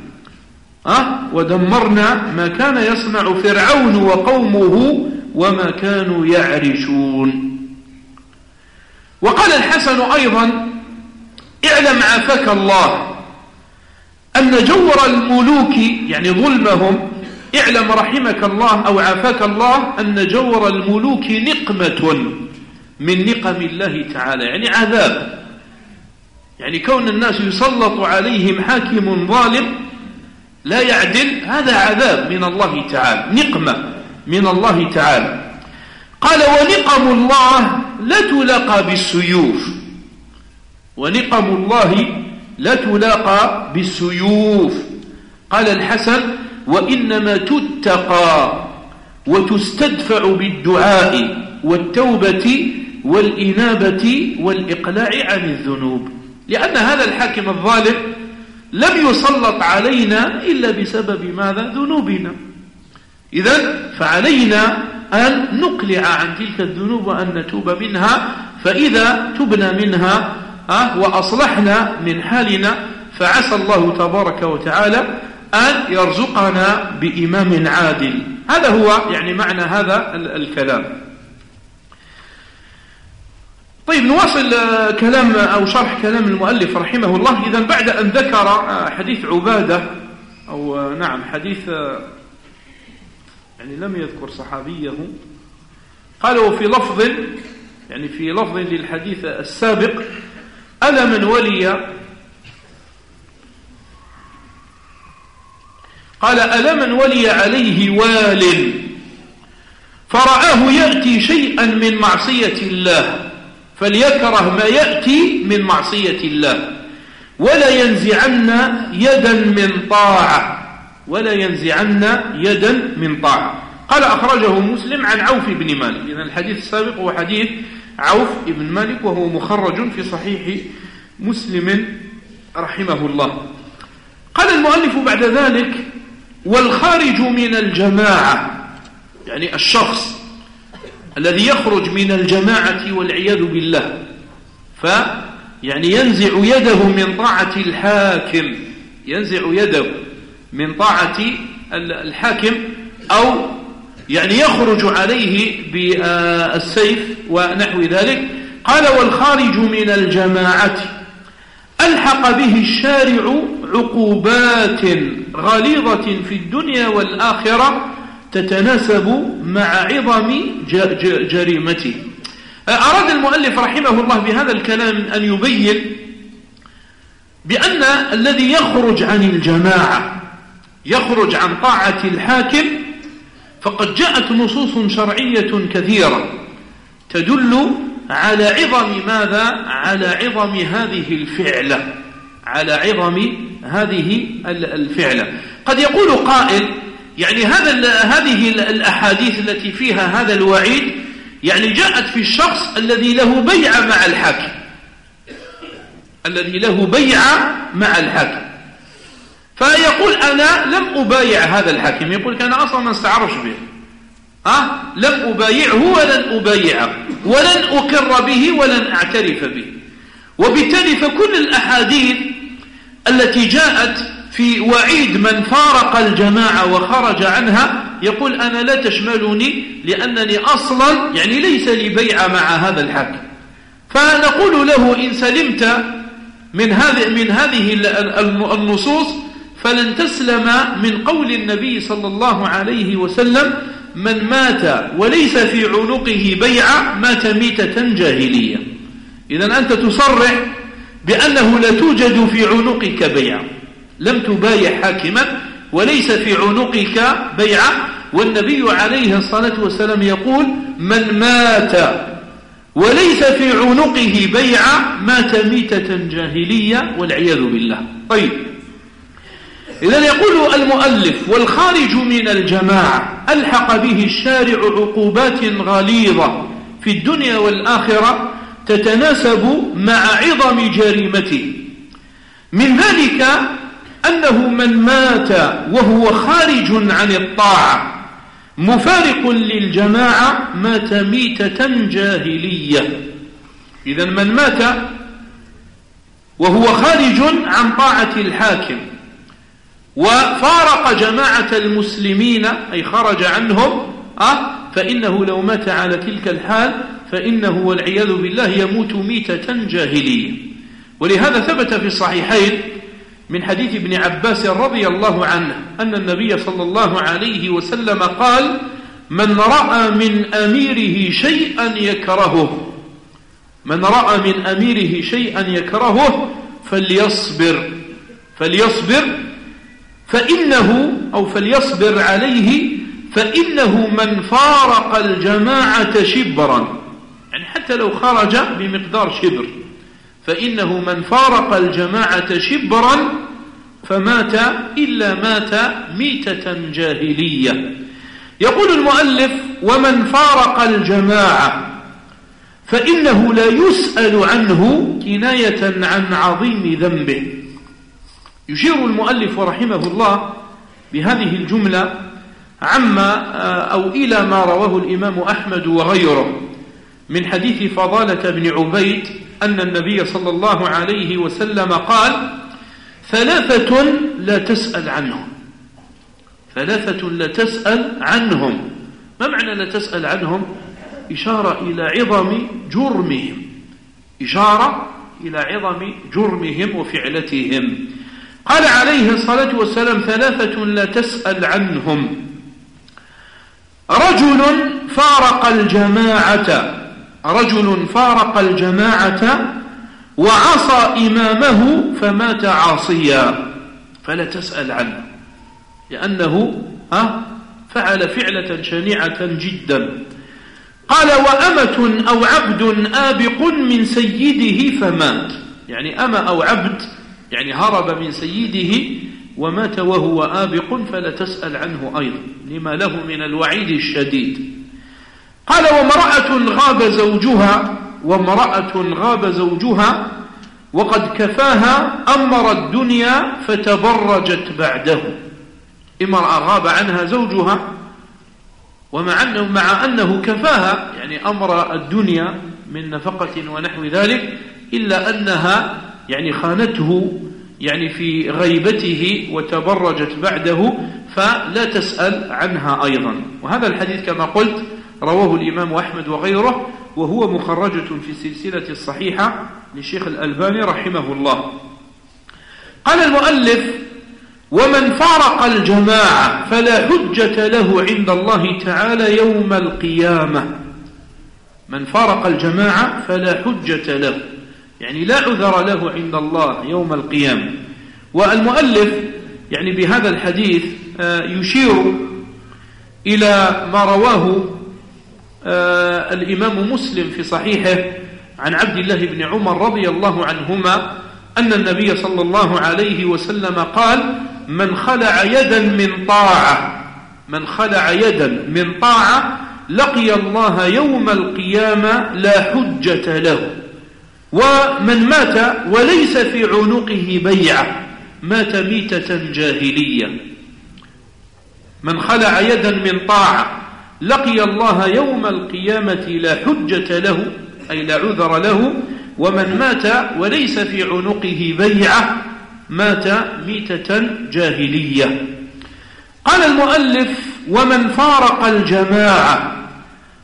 أه؟ ودمرنا ما كان يصنع فرعون وقومه وما كانوا يعرشون. وقال الحسن أيضا اعلم عافاك الله أن جور الملوك يعني ظلمهم اعلم رحمك الله أو عافاك الله أن جور الملوك نقمة من نقم الله تعالى يعني عذاب. يعني كون الناس يسلط عليهم حاكم ظالم لا يعدل هذا عذاب من الله تعالى نقمة من الله تعالى. قال ونقم الله لا تلاقى بالسيوف. ونقم الله لا تلاقى بالسيوف. قال الحسن وإنما تتقى وتستدفع بالدعاء والتوبة والإنابة والإقلاع عن الذنوب. لأن هذا الحاكم الظالم لم يسلط علينا إلا بسبب ماذا؟ ذنوبنا. إذا فعلينا أن نقلع عن تلك الذنوب وأن نتوب منها فإذا تبنا منها وأصلحنا من حالنا فعسى الله تبارك وتعالى أن يرزقنا بإمام عادل. هذا هو يعني معنى هذا الكلام. طيب نواصل كلام أو شرح كلام المؤلف رحمه الله. إذا بعد أن ذكر حديث عبادة أو نعم حديث يعني لم يذكر صحابيه. قال وفي لفظ يعني في لفظ للحديث السابق ألا من ولي؟ قال ألا من ولي عليه وال فرآه يأتي شيئا من معصية الله. فليكره ما يأتي من معصية الله. ولا ينزعن يدا من طاعة. ولا ينزعن يدا من طاعة. قال أخرجه مسلم عن عوف بن مالك. إذن الحديث السابق هو حديث عوف بن مالك وهو مخرج في صحيح مسلم رحمه الله. قال المؤلف بعد ذلك والخارج من الجماعة يعني الشخص الذي يخرج من الجماعة والعياذ بالله. ف يعني ينزع يده من طاعة الحاكم. ينزع يده من طاعة الحاكم أو يعني يخرج عليه بالسيف ونحو ذلك. قال والخارج من الجماعة. ألحق به الشارع عقوبات غليظة في الدنيا والآخرة تتناسب مع عظم جريمته أراد المؤلف رحمه الله بهذا الكلام أن يبين بأن الذي يخرج عن الجماعة يخرج عن طاعة الحاكم فقد جاءت نصوص شرعية كثيرة تدل على عظم ماذا؟ على عظم هذه الفعلة على عظم هذه الفعلة. قد يقول قائل يعني هذا هذه الأحاديث التي فيها هذا الوعيد يعني جاءت في الشخص الذي له بيعة مع الحاكم. الذي له بيعة مع الحاكم. فيقول أنا لم أبايع هذا الحاكم. يقول كان أصلا ما استعرش به. أه؟ لم أبايعه ولن أبايعه. ولن أقر به ولن أعترف به. وبالتالي فكل الأحاديث التي جاءت في وعيد من فارق الجماعة وخرج عنها يقول أنا لا تشملني لأنني أصلا يعني ليس لي بيع مع هذا الحاكم. فنقول له إن سلمت من هذه من هذه النصوص فلن تسلم من قول النبي صلى الله عليه وسلم من مات وليس في عنقه بيعة مات ميتة جاهلية. إذا أنت تصرح بأنه لا توجد في عنقك بيعة. لم تبايع حاكما وليس في عنقك بيعة والنبي عليه الصلاة والسلام يقول من مات وليس في عنقه بيعة مات ميتة جاهلية والعياذ بالله. طيب. إذا يقول المؤلف والخارج من الجماعة ألحق به الشارع عقوبات غليظة في الدنيا والآخرة تتناسب مع عظم جريمته. من ذلك أنه من مات وهو خارج عن الطاعة مفارق للجماعة مات ميتة جاهلية. إذا من مات وهو خارج عن طاعة الحاكم وفارق جماعة المسلمين أي خرج عنهم أه فإنه لو مات على تلك الحال فإنه والعياذ بالله يموت ميتة جاهلية. ولهذا ثبت في الصحيحين من حديث ابن عباس رضي الله عنه أن النبي صلى الله عليه وسلم قال من رأى من أميره شيئا يكرهه من رأى من أميره شيئا يكرهه فليصبر فليصبر فإنه أو فليصبر عليه فإنه من فارق الجماعة شبرا. يعني حتى لو خرج بمقدار شبر. فإنه من فارق الجماعة شبرا فمات إلا مات ميتة جاهلية. يقول المؤلف ومن فارق الجماعة فإنه لا يسأل عنه كناية عن عظيم ذنبه. يشير المؤلف رحمه الله بهذه الجملة عما أو إلى ما رواه الإمام أحمد وغيره من حديث فضالة بن عبيد أن النبي صلى الله عليه وسلم قال ثلاثة لا تسأل عنهم. ثلاثة لا تسأل عنهم. ما معنى لا تسأل عنهم؟ إشارة إلى عظم جرمهم. إشارة إلى عظم جرمهم وفعلتهم. قال عليه الصلاة والسلام ثلاثة لا تسأل عنهم. رجل فارق الجماعة. رجل فارق الجماعة وعصى إمامه فمات عاصيا. فلا تسأل عنه لأنه فعل فعلة شنيعة جدا. قال وأمة أو عبد آبق من سيده فمات. يعني أما أو عبد يعني هرب من سيده ومات وهو آبق فلا تسأل عنه أيضا لما له من الوعيد الشديد. قال وامرأة غاب زوجها وامرأة غاب زوجها وقد كفاها أمر الدنيا فتبرجت بعده. امرأة غاب عنها زوجها ومع أنه, مع أنه كفاها يعني أمر الدنيا من نفقة ونحو ذلك إلا أنها يعني خانته يعني في غيبته وتبرجت بعده فلا تسأل عنها أيضا. وهذا الحديث كما قلت رواه الإمام أحمد وغيره وهو مخرجة في السلسلة الصحيحة لشيخ الألباني رحمه الله. قال المؤلف ومن فارق الجماعة فلا حجة له عند الله تعالى يوم القيامة. من فارق الجماعة فلا حجة له يعني لا عذر له عند الله يوم القيامة. والمؤلف يعني بهذا الحديث آه، يشير إلى ما رواه الإمام مسلم في صحيحه عن عبد الله بن عمر رضي الله عنهما أن النبي صلى الله عليه وسلم قال من خلع يدا من طاعة من خلع يدا من طاعة لقي الله يوم القيامة لا حجة له ومن مات وليس في عنقه بيعة مات ميتة جاهلية. من خلع يدا من طاعة لقي الله يوم القيامة لا حجة له أي لا عذر له ومن مات وليس في عنقه بيعة مات ميتة جاهلية. قال المؤلف ومن فارق الجماعة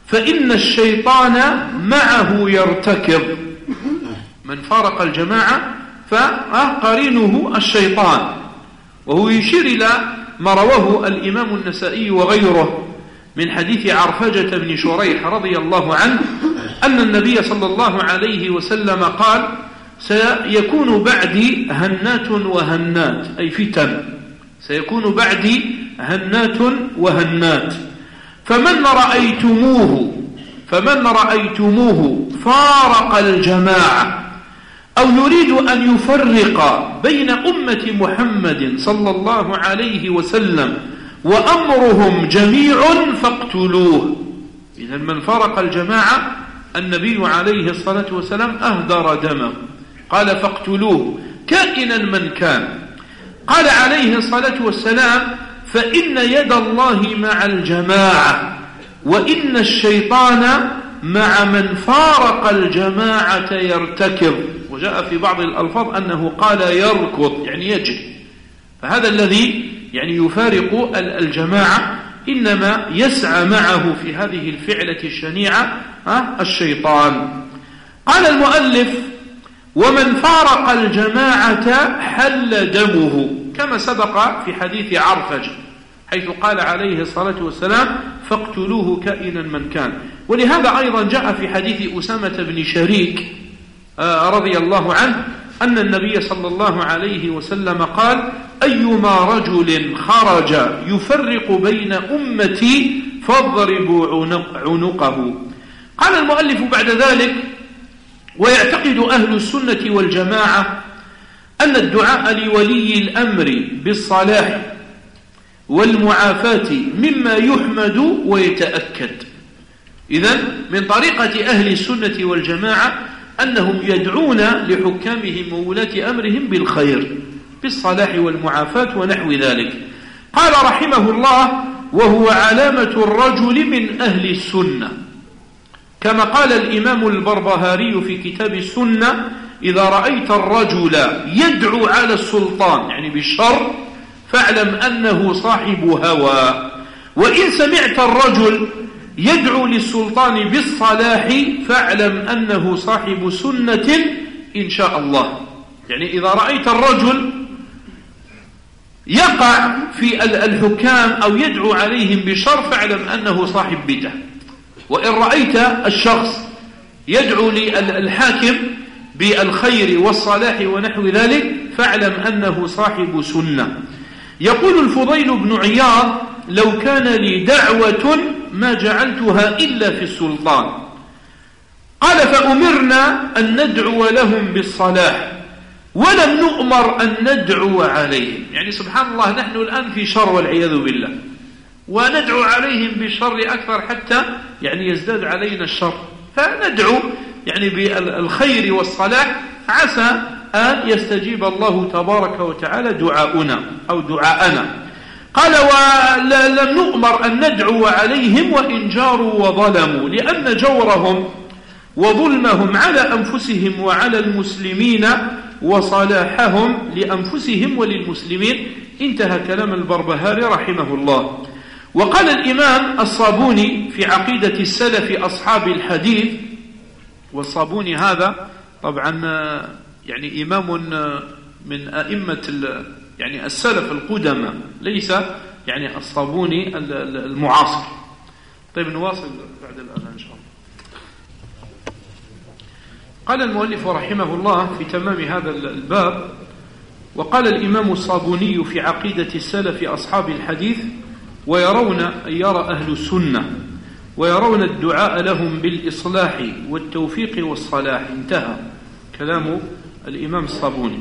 فإن الشيطان معه يرتكب. من فارق الجماعة فقرينه الشيطان. وهو يشير إلى ما رواه الإمام النسائي وغيره. من حديث عرفجة بن شريح رضي الله عنه أن النبي صلى الله عليه وسلم قال سيكون بعدي هنات وهنات أي فتن. سيكون بعدي هنات وهنات فمن رأيتموه؟ فمن رأيتموه؟ فارق الجماعة. أو يريد أن يفرق بين أمة محمد صلى الله عليه وسلم وأمرهم جميع فاقتلوه. إذا من فرق الجماعة النبي عليه الصلاة والسلام أهدر دمه. قال فاقتلوه كائنا من كان. قال عليه الصلاة والسلام فإن يد الله مع الجماعة وإن الشيطان مع من فارق الجماعة يرتكب. وجاء في بعض الألفاظ أنه قال يركض يعني يجري. فهذا الذي يعني يفارق الجماعة إنما يسعى معه في هذه الفعلة الشنيعة الشيطان. قال المؤلف ومن فارق الجماعة حل دمه. كما سبق في حديث عرفج حيث قال عليه الصلاة والسلام فاقتلوه كائنا من كان. ولهذا أيضا جاء في حديث أسامة بن شريك آه، رضي الله عنه أن النبي صلى الله عليه وسلم قال أيما رجل خرج يفرق بين أمتي فاضربوا عنقه. قال المؤلف بعد ذلك ويعتقد أهل السنة والجماعة أن الدعاء لولي الأمر بالصلاح والمعافاة مما يحمد ويتأكد. إذا من طريقة أهل السنة والجماعة أنهم يدعون لحكامهم وولاة أمرهم بالخير بالصلاح والمعافاة ونحو ذلك. قال رحمه الله وهو علامة الرجل من أهل السنة كما قال الإمام البربهاري في كتاب السنة إذا رأيت الرجل يدعو على السلطان يعني بالشر فاعلم أنه صاحب هوى. وإن سمعت الرجل يدعو للسلطان بالصلاح فاعلم أنه صاحب سنة إن شاء الله. يعني إذا رأيت الرجل يقع في الحكام أو يدعو عليهم بشر فاعلم أنه صاحب بدعة. وإن رأيت الشخص يدعو للحاكم بالخير والصلاح ونحو ذلك فاعلم أنه صاحب سنة. يقول الفضيل بن عياض لو كان لي دعوة ما جعلتها إلا في السلطان. قال فأمرنا أن ندعو لهم بالصلاح ولم نؤمر أن ندعو عليهم. يعني سبحان الله نحن الآن في شر والعياذ بالله. وندعو عليهم بالشر أكثر حتى يعني يزداد علينا الشر. فندعو يعني بالخير والصلاح عسى أن يستجيب الله تبارك وتعالى دعاؤنا أو دعاءنا. قال ولم نؤمر أن ندعو عليهم وإن جاروا وظلموا لأن جورهم وظلمهم على أنفسهم وعلى المسلمين وصلاحهم لأنفسهم وللمسلمين. انتهى كلام البربهاري رحمه الله. وقال الإمام الصابوني في عقيدة السلف أصحاب الحديث والصابوني هذا طبعا يعني إمام من أئمة يعني السلف القدماء ليس يعني الصابوني المعاصر. طيب نواصل بعد الآن إن شاء الله. قال المؤلف رحمه الله في تمام هذا الباب وقال الإمام الصابوني في عقيدة السلف أصحاب الحديث ويرون أن يرى أهل السنة ويرون الدعاء لهم بالإصلاح والتوفيق والصلاح انتهى كلام الإمام الصابوني.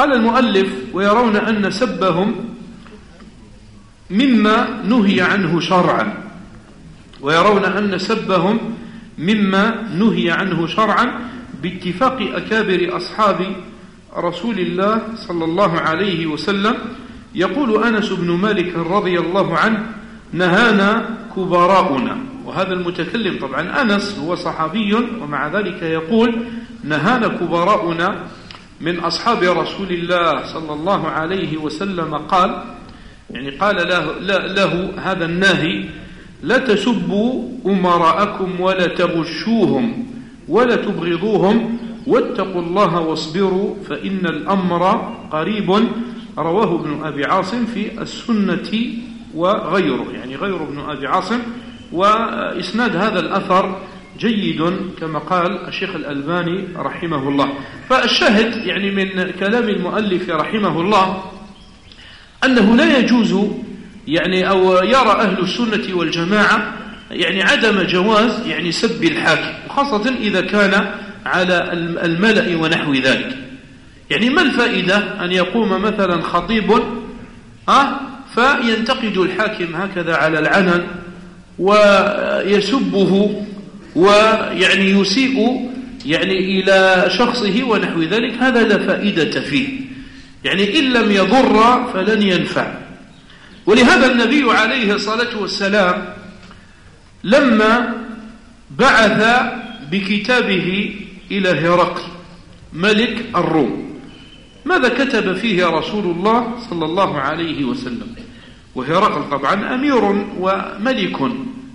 قال المؤلف ويرون أن سبهم مما نهي عنه شرعا. ويرون أن سبهم مما نهي عنه شرعا باتفاق أكابر أصحاب رسول الله صلى الله عليه وسلم. يقول أنس بن مالك رضي الله عنه نهانا كبراؤنا. وهذا المتكلم طبعا أنس هو صحابي ومع ذلك يقول نهانا كبراؤنا من أصحاب رسول الله صلى الله عليه وسلم قال يعني قال له, له هذا الناهي لا تسبوا أمراءكم ولا تغشوهم ولا تبغضوهم واتقوا الله واصبروا فإن الأمر قريب. رواه ابن أبي عاصم في السنة وغيره يعني غير ابن أبي عاصم وإسناد هذا الأثر جيد كما قال الشيخ الألباني رحمه الله. فالشاهد يعني من كلام المؤلف رحمه الله أنه لا يجوز يعني أو يرى أهل السنة والجماعة يعني عدم جواز يعني سب الحاكم وخاصة إذا كان على الملأ ونحو ذلك. يعني ما الفائدة أن يقوم مثلا خطيب أه فينتقد الحاكم هكذا على العنن ويسبه ويعني يسيء يعني إلى شخصه ونحو ذلك هذا لا فائدة فيه. يعني إن لم يضر فلن ينفع. ولهذا النبي عليه الصلاة والسلام لما بعث بكتابه إلى هرقل ملك الروم. ماذا كتب فيه رسول الله صلى الله عليه وسلم؟ وهرقل طبعا أمير وملك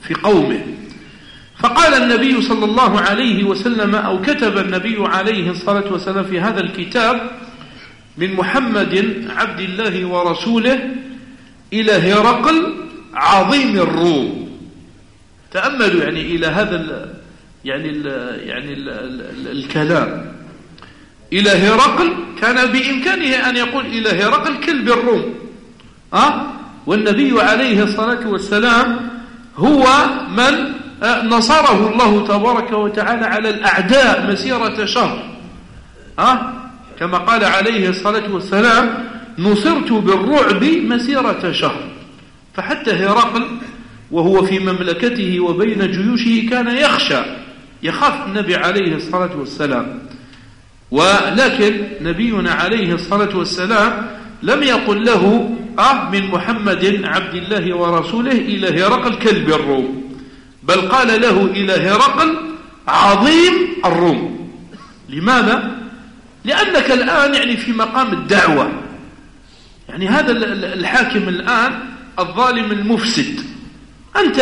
في قومه. فقال النبي صلى الله عليه وسلم أو كتب النبي عليه الصلاة والسلام في هذا الكتاب من محمد عبد الله ورسوله إلى هرقل عظيم الروم. تأملوا يعني إلى هذا ال يعني ال يعني ال ال الكلام. إلى هرقل كان بإمكانه أن يقول إلى هرقل كلب الروم. أه؟ والنبي عليه الصلاة والسلام هو من نصره الله تبارك وتعالى على الأعداء مسيرة شهر أه؟ كما قال عليه الصلاة والسلام نصرت بالرعب مسيرة شهر فحتى هرقل وهو في مملكته وبين جيوشه كان يخشى يخاف النبي عليه الصلاة والسلام. ولكن نبينا عليه الصلاة والسلام لم يقل له أه من محمد عبد الله ورسوله إلى هرقل كلب الروم. بل قال له إلى هرقل عظيم الروم. لماذا؟ لأنك الآن يعني في مقام الدعوة. يعني هذا الحاكم الآن الظالم المفسد. أنت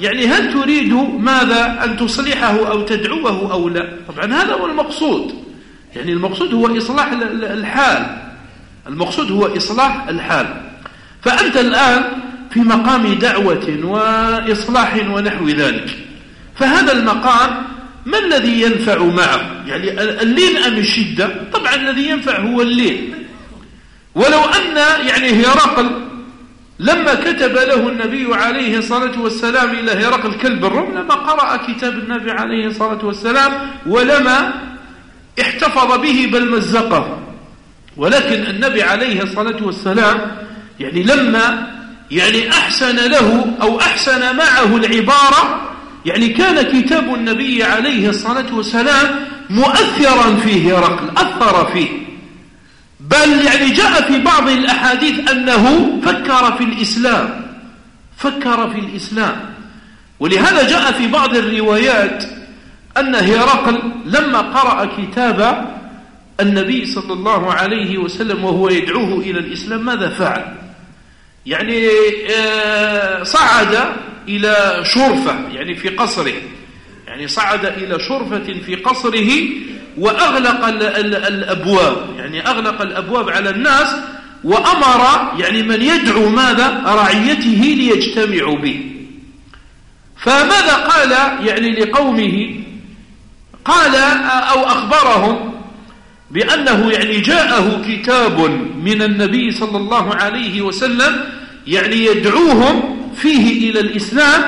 يعني هل تريد ماذا؟ أن تصلحه أو تدعوه أو لا؟ طبعا هذا هو المقصود. يعني المقصود هو إصلاح الحال. المقصود هو إصلاح الحال. فأنت الآن في مقام دعوة وإصلاح ونحو ذلك. فهذا المقام ما الذي ينفع معه؟ يعني اللين أم الشدة؟ طبعا الذي ينفع هو اللين. ولو أن يعني هرقل لما كتب له النبي عليه الصلاة والسلام إلى هرقل كلب الروم لما قرأ كتاب النبي عليه الصلاة والسلام ولما احتفظ به بل مزقه. ولكن النبي عليه الصلاة والسلام يعني لما يعني أحسن له أو أحسن معه العبارة يعني كان كتاب النبي عليه الصلاة والسلام مؤثرا فيه هرقل أثر فيه. بل يعني جاء في بعض الأحاديث أنه فكر في الإسلام فكر في الإسلام. ولهذا جاء في بعض الروايات أن هرقل لما قرأ كتاب النبي صلى الله عليه وسلم وهو يدعوه إلى الإسلام ماذا فعل؟ يعني آه، صعد إلى شرفة يعني في قصره. يعني صعد إلى شرفة في قصره وأغلق الأبواب. يعني أغلق الأبواب على الناس وأمر يعني من يدعو ماذا؟ رعيته ليجتمعوا به. فماذا قال يعني لقومه؟ قال أو أخبرهم بأنه يعني جاءه كتاب من النبي صلى الله عليه وسلم يعني يدعوهم فيه إلى الإسلام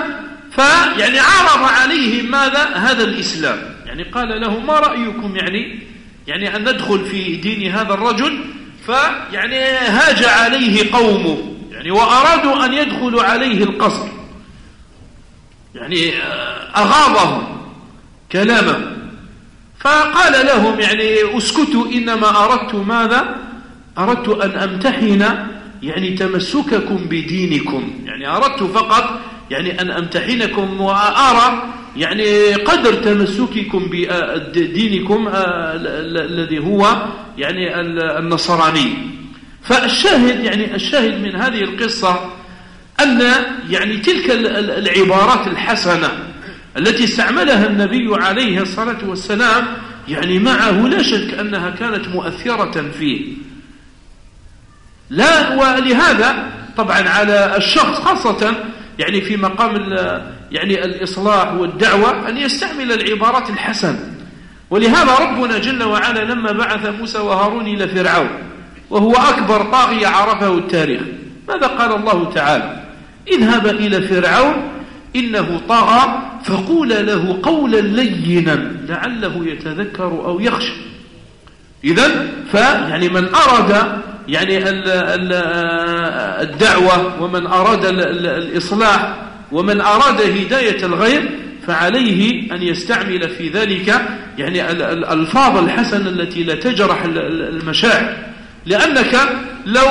فيعني عرض عليهم ماذا؟ هذا الإسلام. يعني قال له ما رأيكم يعني؟ يعني أن ندخل في دين هذا الرجل فيعني هاج عليه قومه يعني وأرادوا أن يدخلوا عليه القصر. يعني أغاضهم كلامه. فقال لهم يعني اسكتوا إنما أردت ماذا؟ أردت أن أمتحن يعني تمسككم بدينكم. يعني أردت فقط يعني أن أمتحنكم وأرى يعني قدر تمسككم بدينكم الذي هو يعني النصراني. فالشاهد يعني الشاهد من هذه القصة أن يعني تلك العبارات الحسنة التي استعملها النبي عليه الصلاة والسلام يعني معه لا شك أنها كانت مؤثرة فيه. لا ولهذا طبعا على الشخص خاصة يعني في مقام يعني الإصلاح والدعوة أن يستعمل العبارات الحسنة ولهذا ربنا جل وعلا لما بعث موسى وهارون إلى فرعون وهو أكبر طاغية عرفه التاريخ. ماذا قال الله تعالى؟ اذهب إلى فرعون إنه طغى فقول له قولا لينا لعله يتذكر أو يخشى. إذا فيعني من أراد يعني الدعوة ومن أراد الإصلاح ومن أراد هداية الغير فعليه أن يستعمل في ذلك يعني الألفاظ الحسنة التي لا تجرح المشاعر. لأنك لو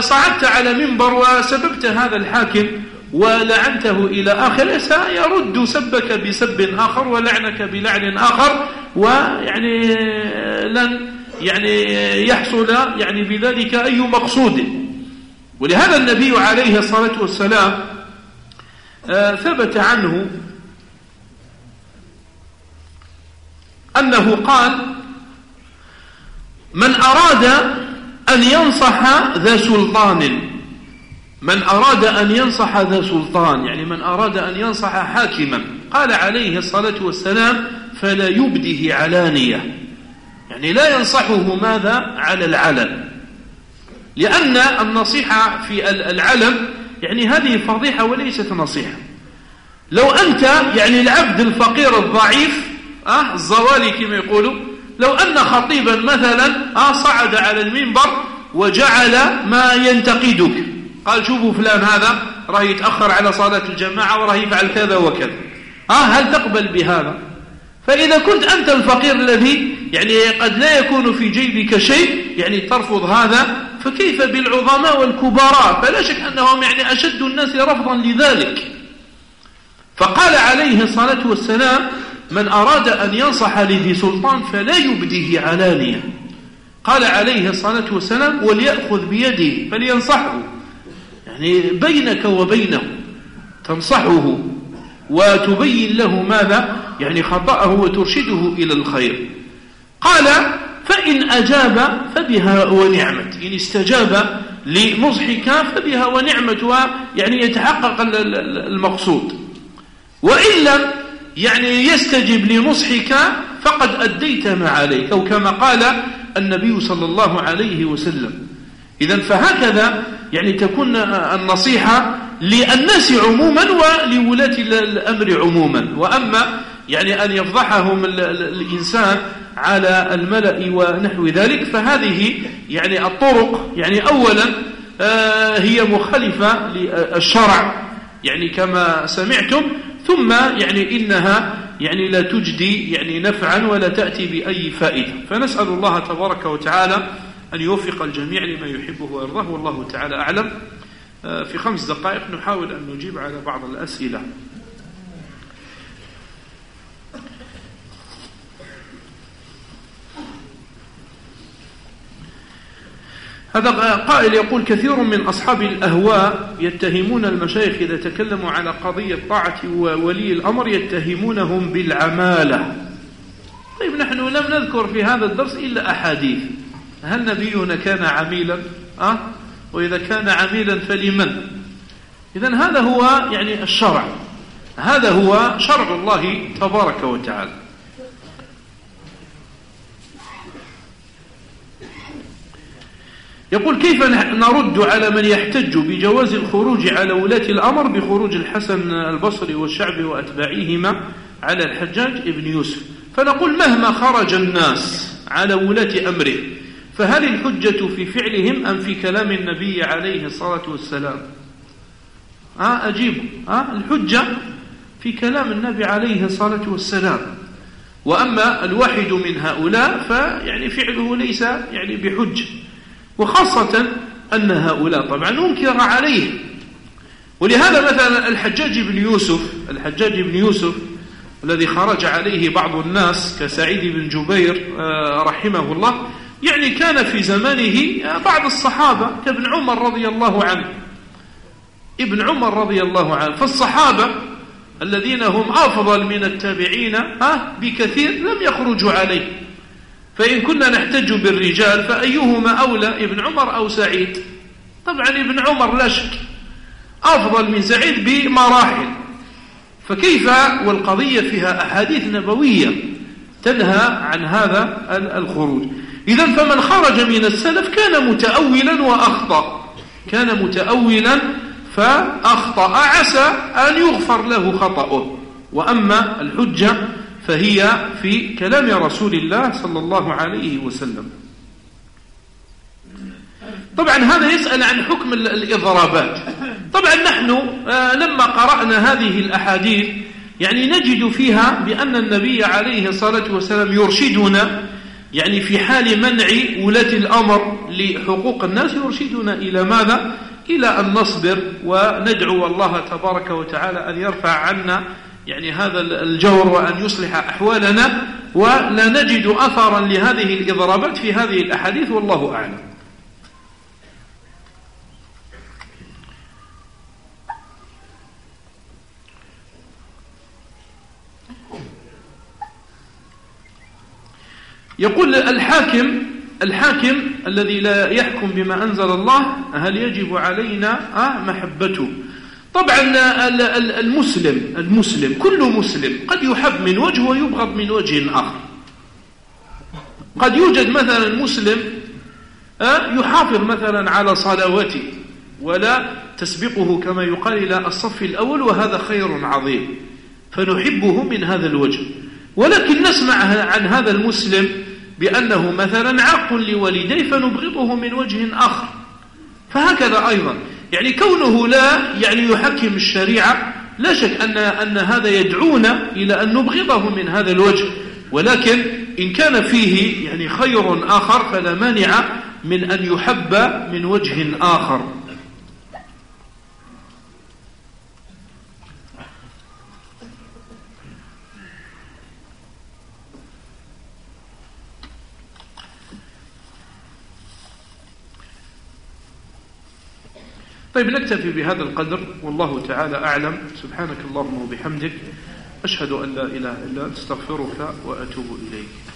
صعدت على منبر وسببت هذا الحاكم ولعنته إلى آخره سيرد سبك بسب آخر ولعنك بلعن آخر ويعني لن يعني يحصل يعني بذلك أي مقصود. ولهذا النبي عليه الصلاة والسلام آه، ثبت عنه أنه قال من أراد أن ينصح ذا سلطان من أراد أن ينصح ذا سلطان يعني من أراد أن ينصح حاكما قال عليه الصلاة والسلام فلا يبده علانية يعني لا ينصحه ماذا؟ على العلن. لأن النصيحة في العلم يعني هذه فضيحة وليست نصيحة. لو أنت يعني العبد الفقير الضعيف أه الزوالي كما يقولوا لو أن خطيبا مثلا أه صعد على المنبر وجعل ما ينتقدك. قال شوفوا فلان هذا راه يتأخر على صلاة الجماعة وراه يفعل كذا وكذا. أه هل تقبل بهذا؟ فإذا كنت أنت الفقير الذي يعني قد لا يكون في جيبك شيء يعني ترفض هذا فكيف بالعظماء والكبراء؟ فلا شك أنهم يعني أشد الناس رفضا لذلك. فقال عليه الصلاة والسلام من أراد أن ينصح لذي سلطان فلا يبديه علانية. قال عليه الصلاة والسلام وليأخذ بيده فلينصحه. يعني بينك وبينه تنصحه وتبين له ماذا؟ يعني خطأه وترشده إلى الخير. قال فإن أجاب فبها ونعمت. إن استجاب لنصحك فبها ونعمت يعني يتحقق المقصود. وإن لم يعني يستجب لنصحك فقد أديت ما عليك. أو كما قال النبي صلى الله عليه وسلم إذا فهكذا يعني تكون النصيحة للناس عموما ولولاة الأمر عموما. وأما يعني أن يفضحهم الإنسان على الملأ ونحو ذلك فهذه يعني الطرق يعني أولا آه، هي مخالفة للشرع يعني كما سمعتم. ثم يعني إنها يعني لا تجدي يعني نفعا ولا تأتي بأي فائدة. فنسأل الله تبارك وتعالى أن يوفق الجميع لما يحبه ويرضاه والله تعالى أعلم. آه، في خمس دقائق نحاول أن نجيب على بعض الأسئلة. هذا قائل يقول كثير من أصحاب الأهواء يتهمون المشايخ إذا تكلموا على قضية طاعة ولي الأمر يتهمونهم بالعمالة. طيب نحن لم نذكر في هذا الدرس إلا أحاديث. هل نبينا كان عميلا؟ أه؟ وإذا كان عميلا فلمن؟ إذا هذا هو يعني الشرع. هذا هو شرع الله تبارك وتعالى. يقول كيف نرد على من يحتج بجواز الخروج على ولاة الأمر بخروج الحسن البصري والشعب وأتباعهما على الحجاج ابن يوسف؟ فنقول مهما خرج الناس على ولاة أمره فهل الحجة في فعلهم أم في كلام النبي عليه الصلاة والسلام؟ آه أجيب. آه الحجة في كلام النبي عليه الصلاة والسلام. وأما الواحد من هؤلاء فيعني فعله ليس يعني بحجة. وخاصة أن هؤلاء طبعا أنكر عليه. ولهذا مثلا الحجاج بن يوسف الحجاج بن يوسف الذي خرج عليه بعض الناس كسعيد بن جبير آه، رحمه الله يعني كان في زمانه آه، بعض الصحابة كابن عمر رضي الله عنه ابن عمر رضي الله عنه فالصحابة الذين هم أفضل من التابعين آه، بكثير لم يخرجوا عليه. فإن كنا نحتج بالرجال فأيهما أولى ابن عمر أو سعيد؟ طبعا ابن عمر لا شك أفضل من سعيد بمراحل. فكيف والقضية فيها أحاديث نبوية تنهى عن هذا الخروج؟ إذا فمن خرج من السلف كان متأولا وأخطأ. كان متأولا فأخطأ عسى أن يغفر له خطأه. وأما الحجة فهي في كلام رسول الله صلى الله عليه وسلم. طبعا هذا يسأل عن حكم الإضرابات. طبعا نحن آه، لما قرأنا هذه الأحاديث يعني نجد فيها بأن النبي عليه الصلاة والسلام يرشدنا يعني في حال منع ولاة الأمر لحقوق الناس يرشدنا إلى ماذا؟ إلى أن نصبر وندعو الله تبارك وتعالى أن يرفع عنا يعني هذا الجور وأن يصلح أحوالنا ولا نجد أثرا لهذه الإضرابات في هذه الأحاديث والله أعلم يقول الحاكم الحاكم الذي لا يحكم بما أنزل الله هل يجب علينا آه، محبته؟ طبعا المسلم المسلم كل مسلم قد يحب من وجه ويبغض من وجه آخر. قد يوجد مثلا مسلم آه، يحافظ مثلا على صلواته ولا تسبقه كما يقال إلى الصف الأول وهذا خير عظيم. فنحبه من هذا الوجه. ولكن نسمع عن هذا المسلم بأنه مثلا عاق لوالديه فنبغضه من وجه آخر. فهكذا أيضا. يعني كونه لا يعني يحكم الشريعة. لا شك أن, أن هذا يدعونا إلى أن نبغضه من هذا الوجه. ولكن إن كان فيه يعني خير آخر فلا مانع من أن يحب من وجه آخر. طيب نكتفي بهذا القدر والله تعالى أعلم. سبحانك اللهم وبحمدك أشهد أن لا إله إلا أنت أستغفرك وأتوب إليك.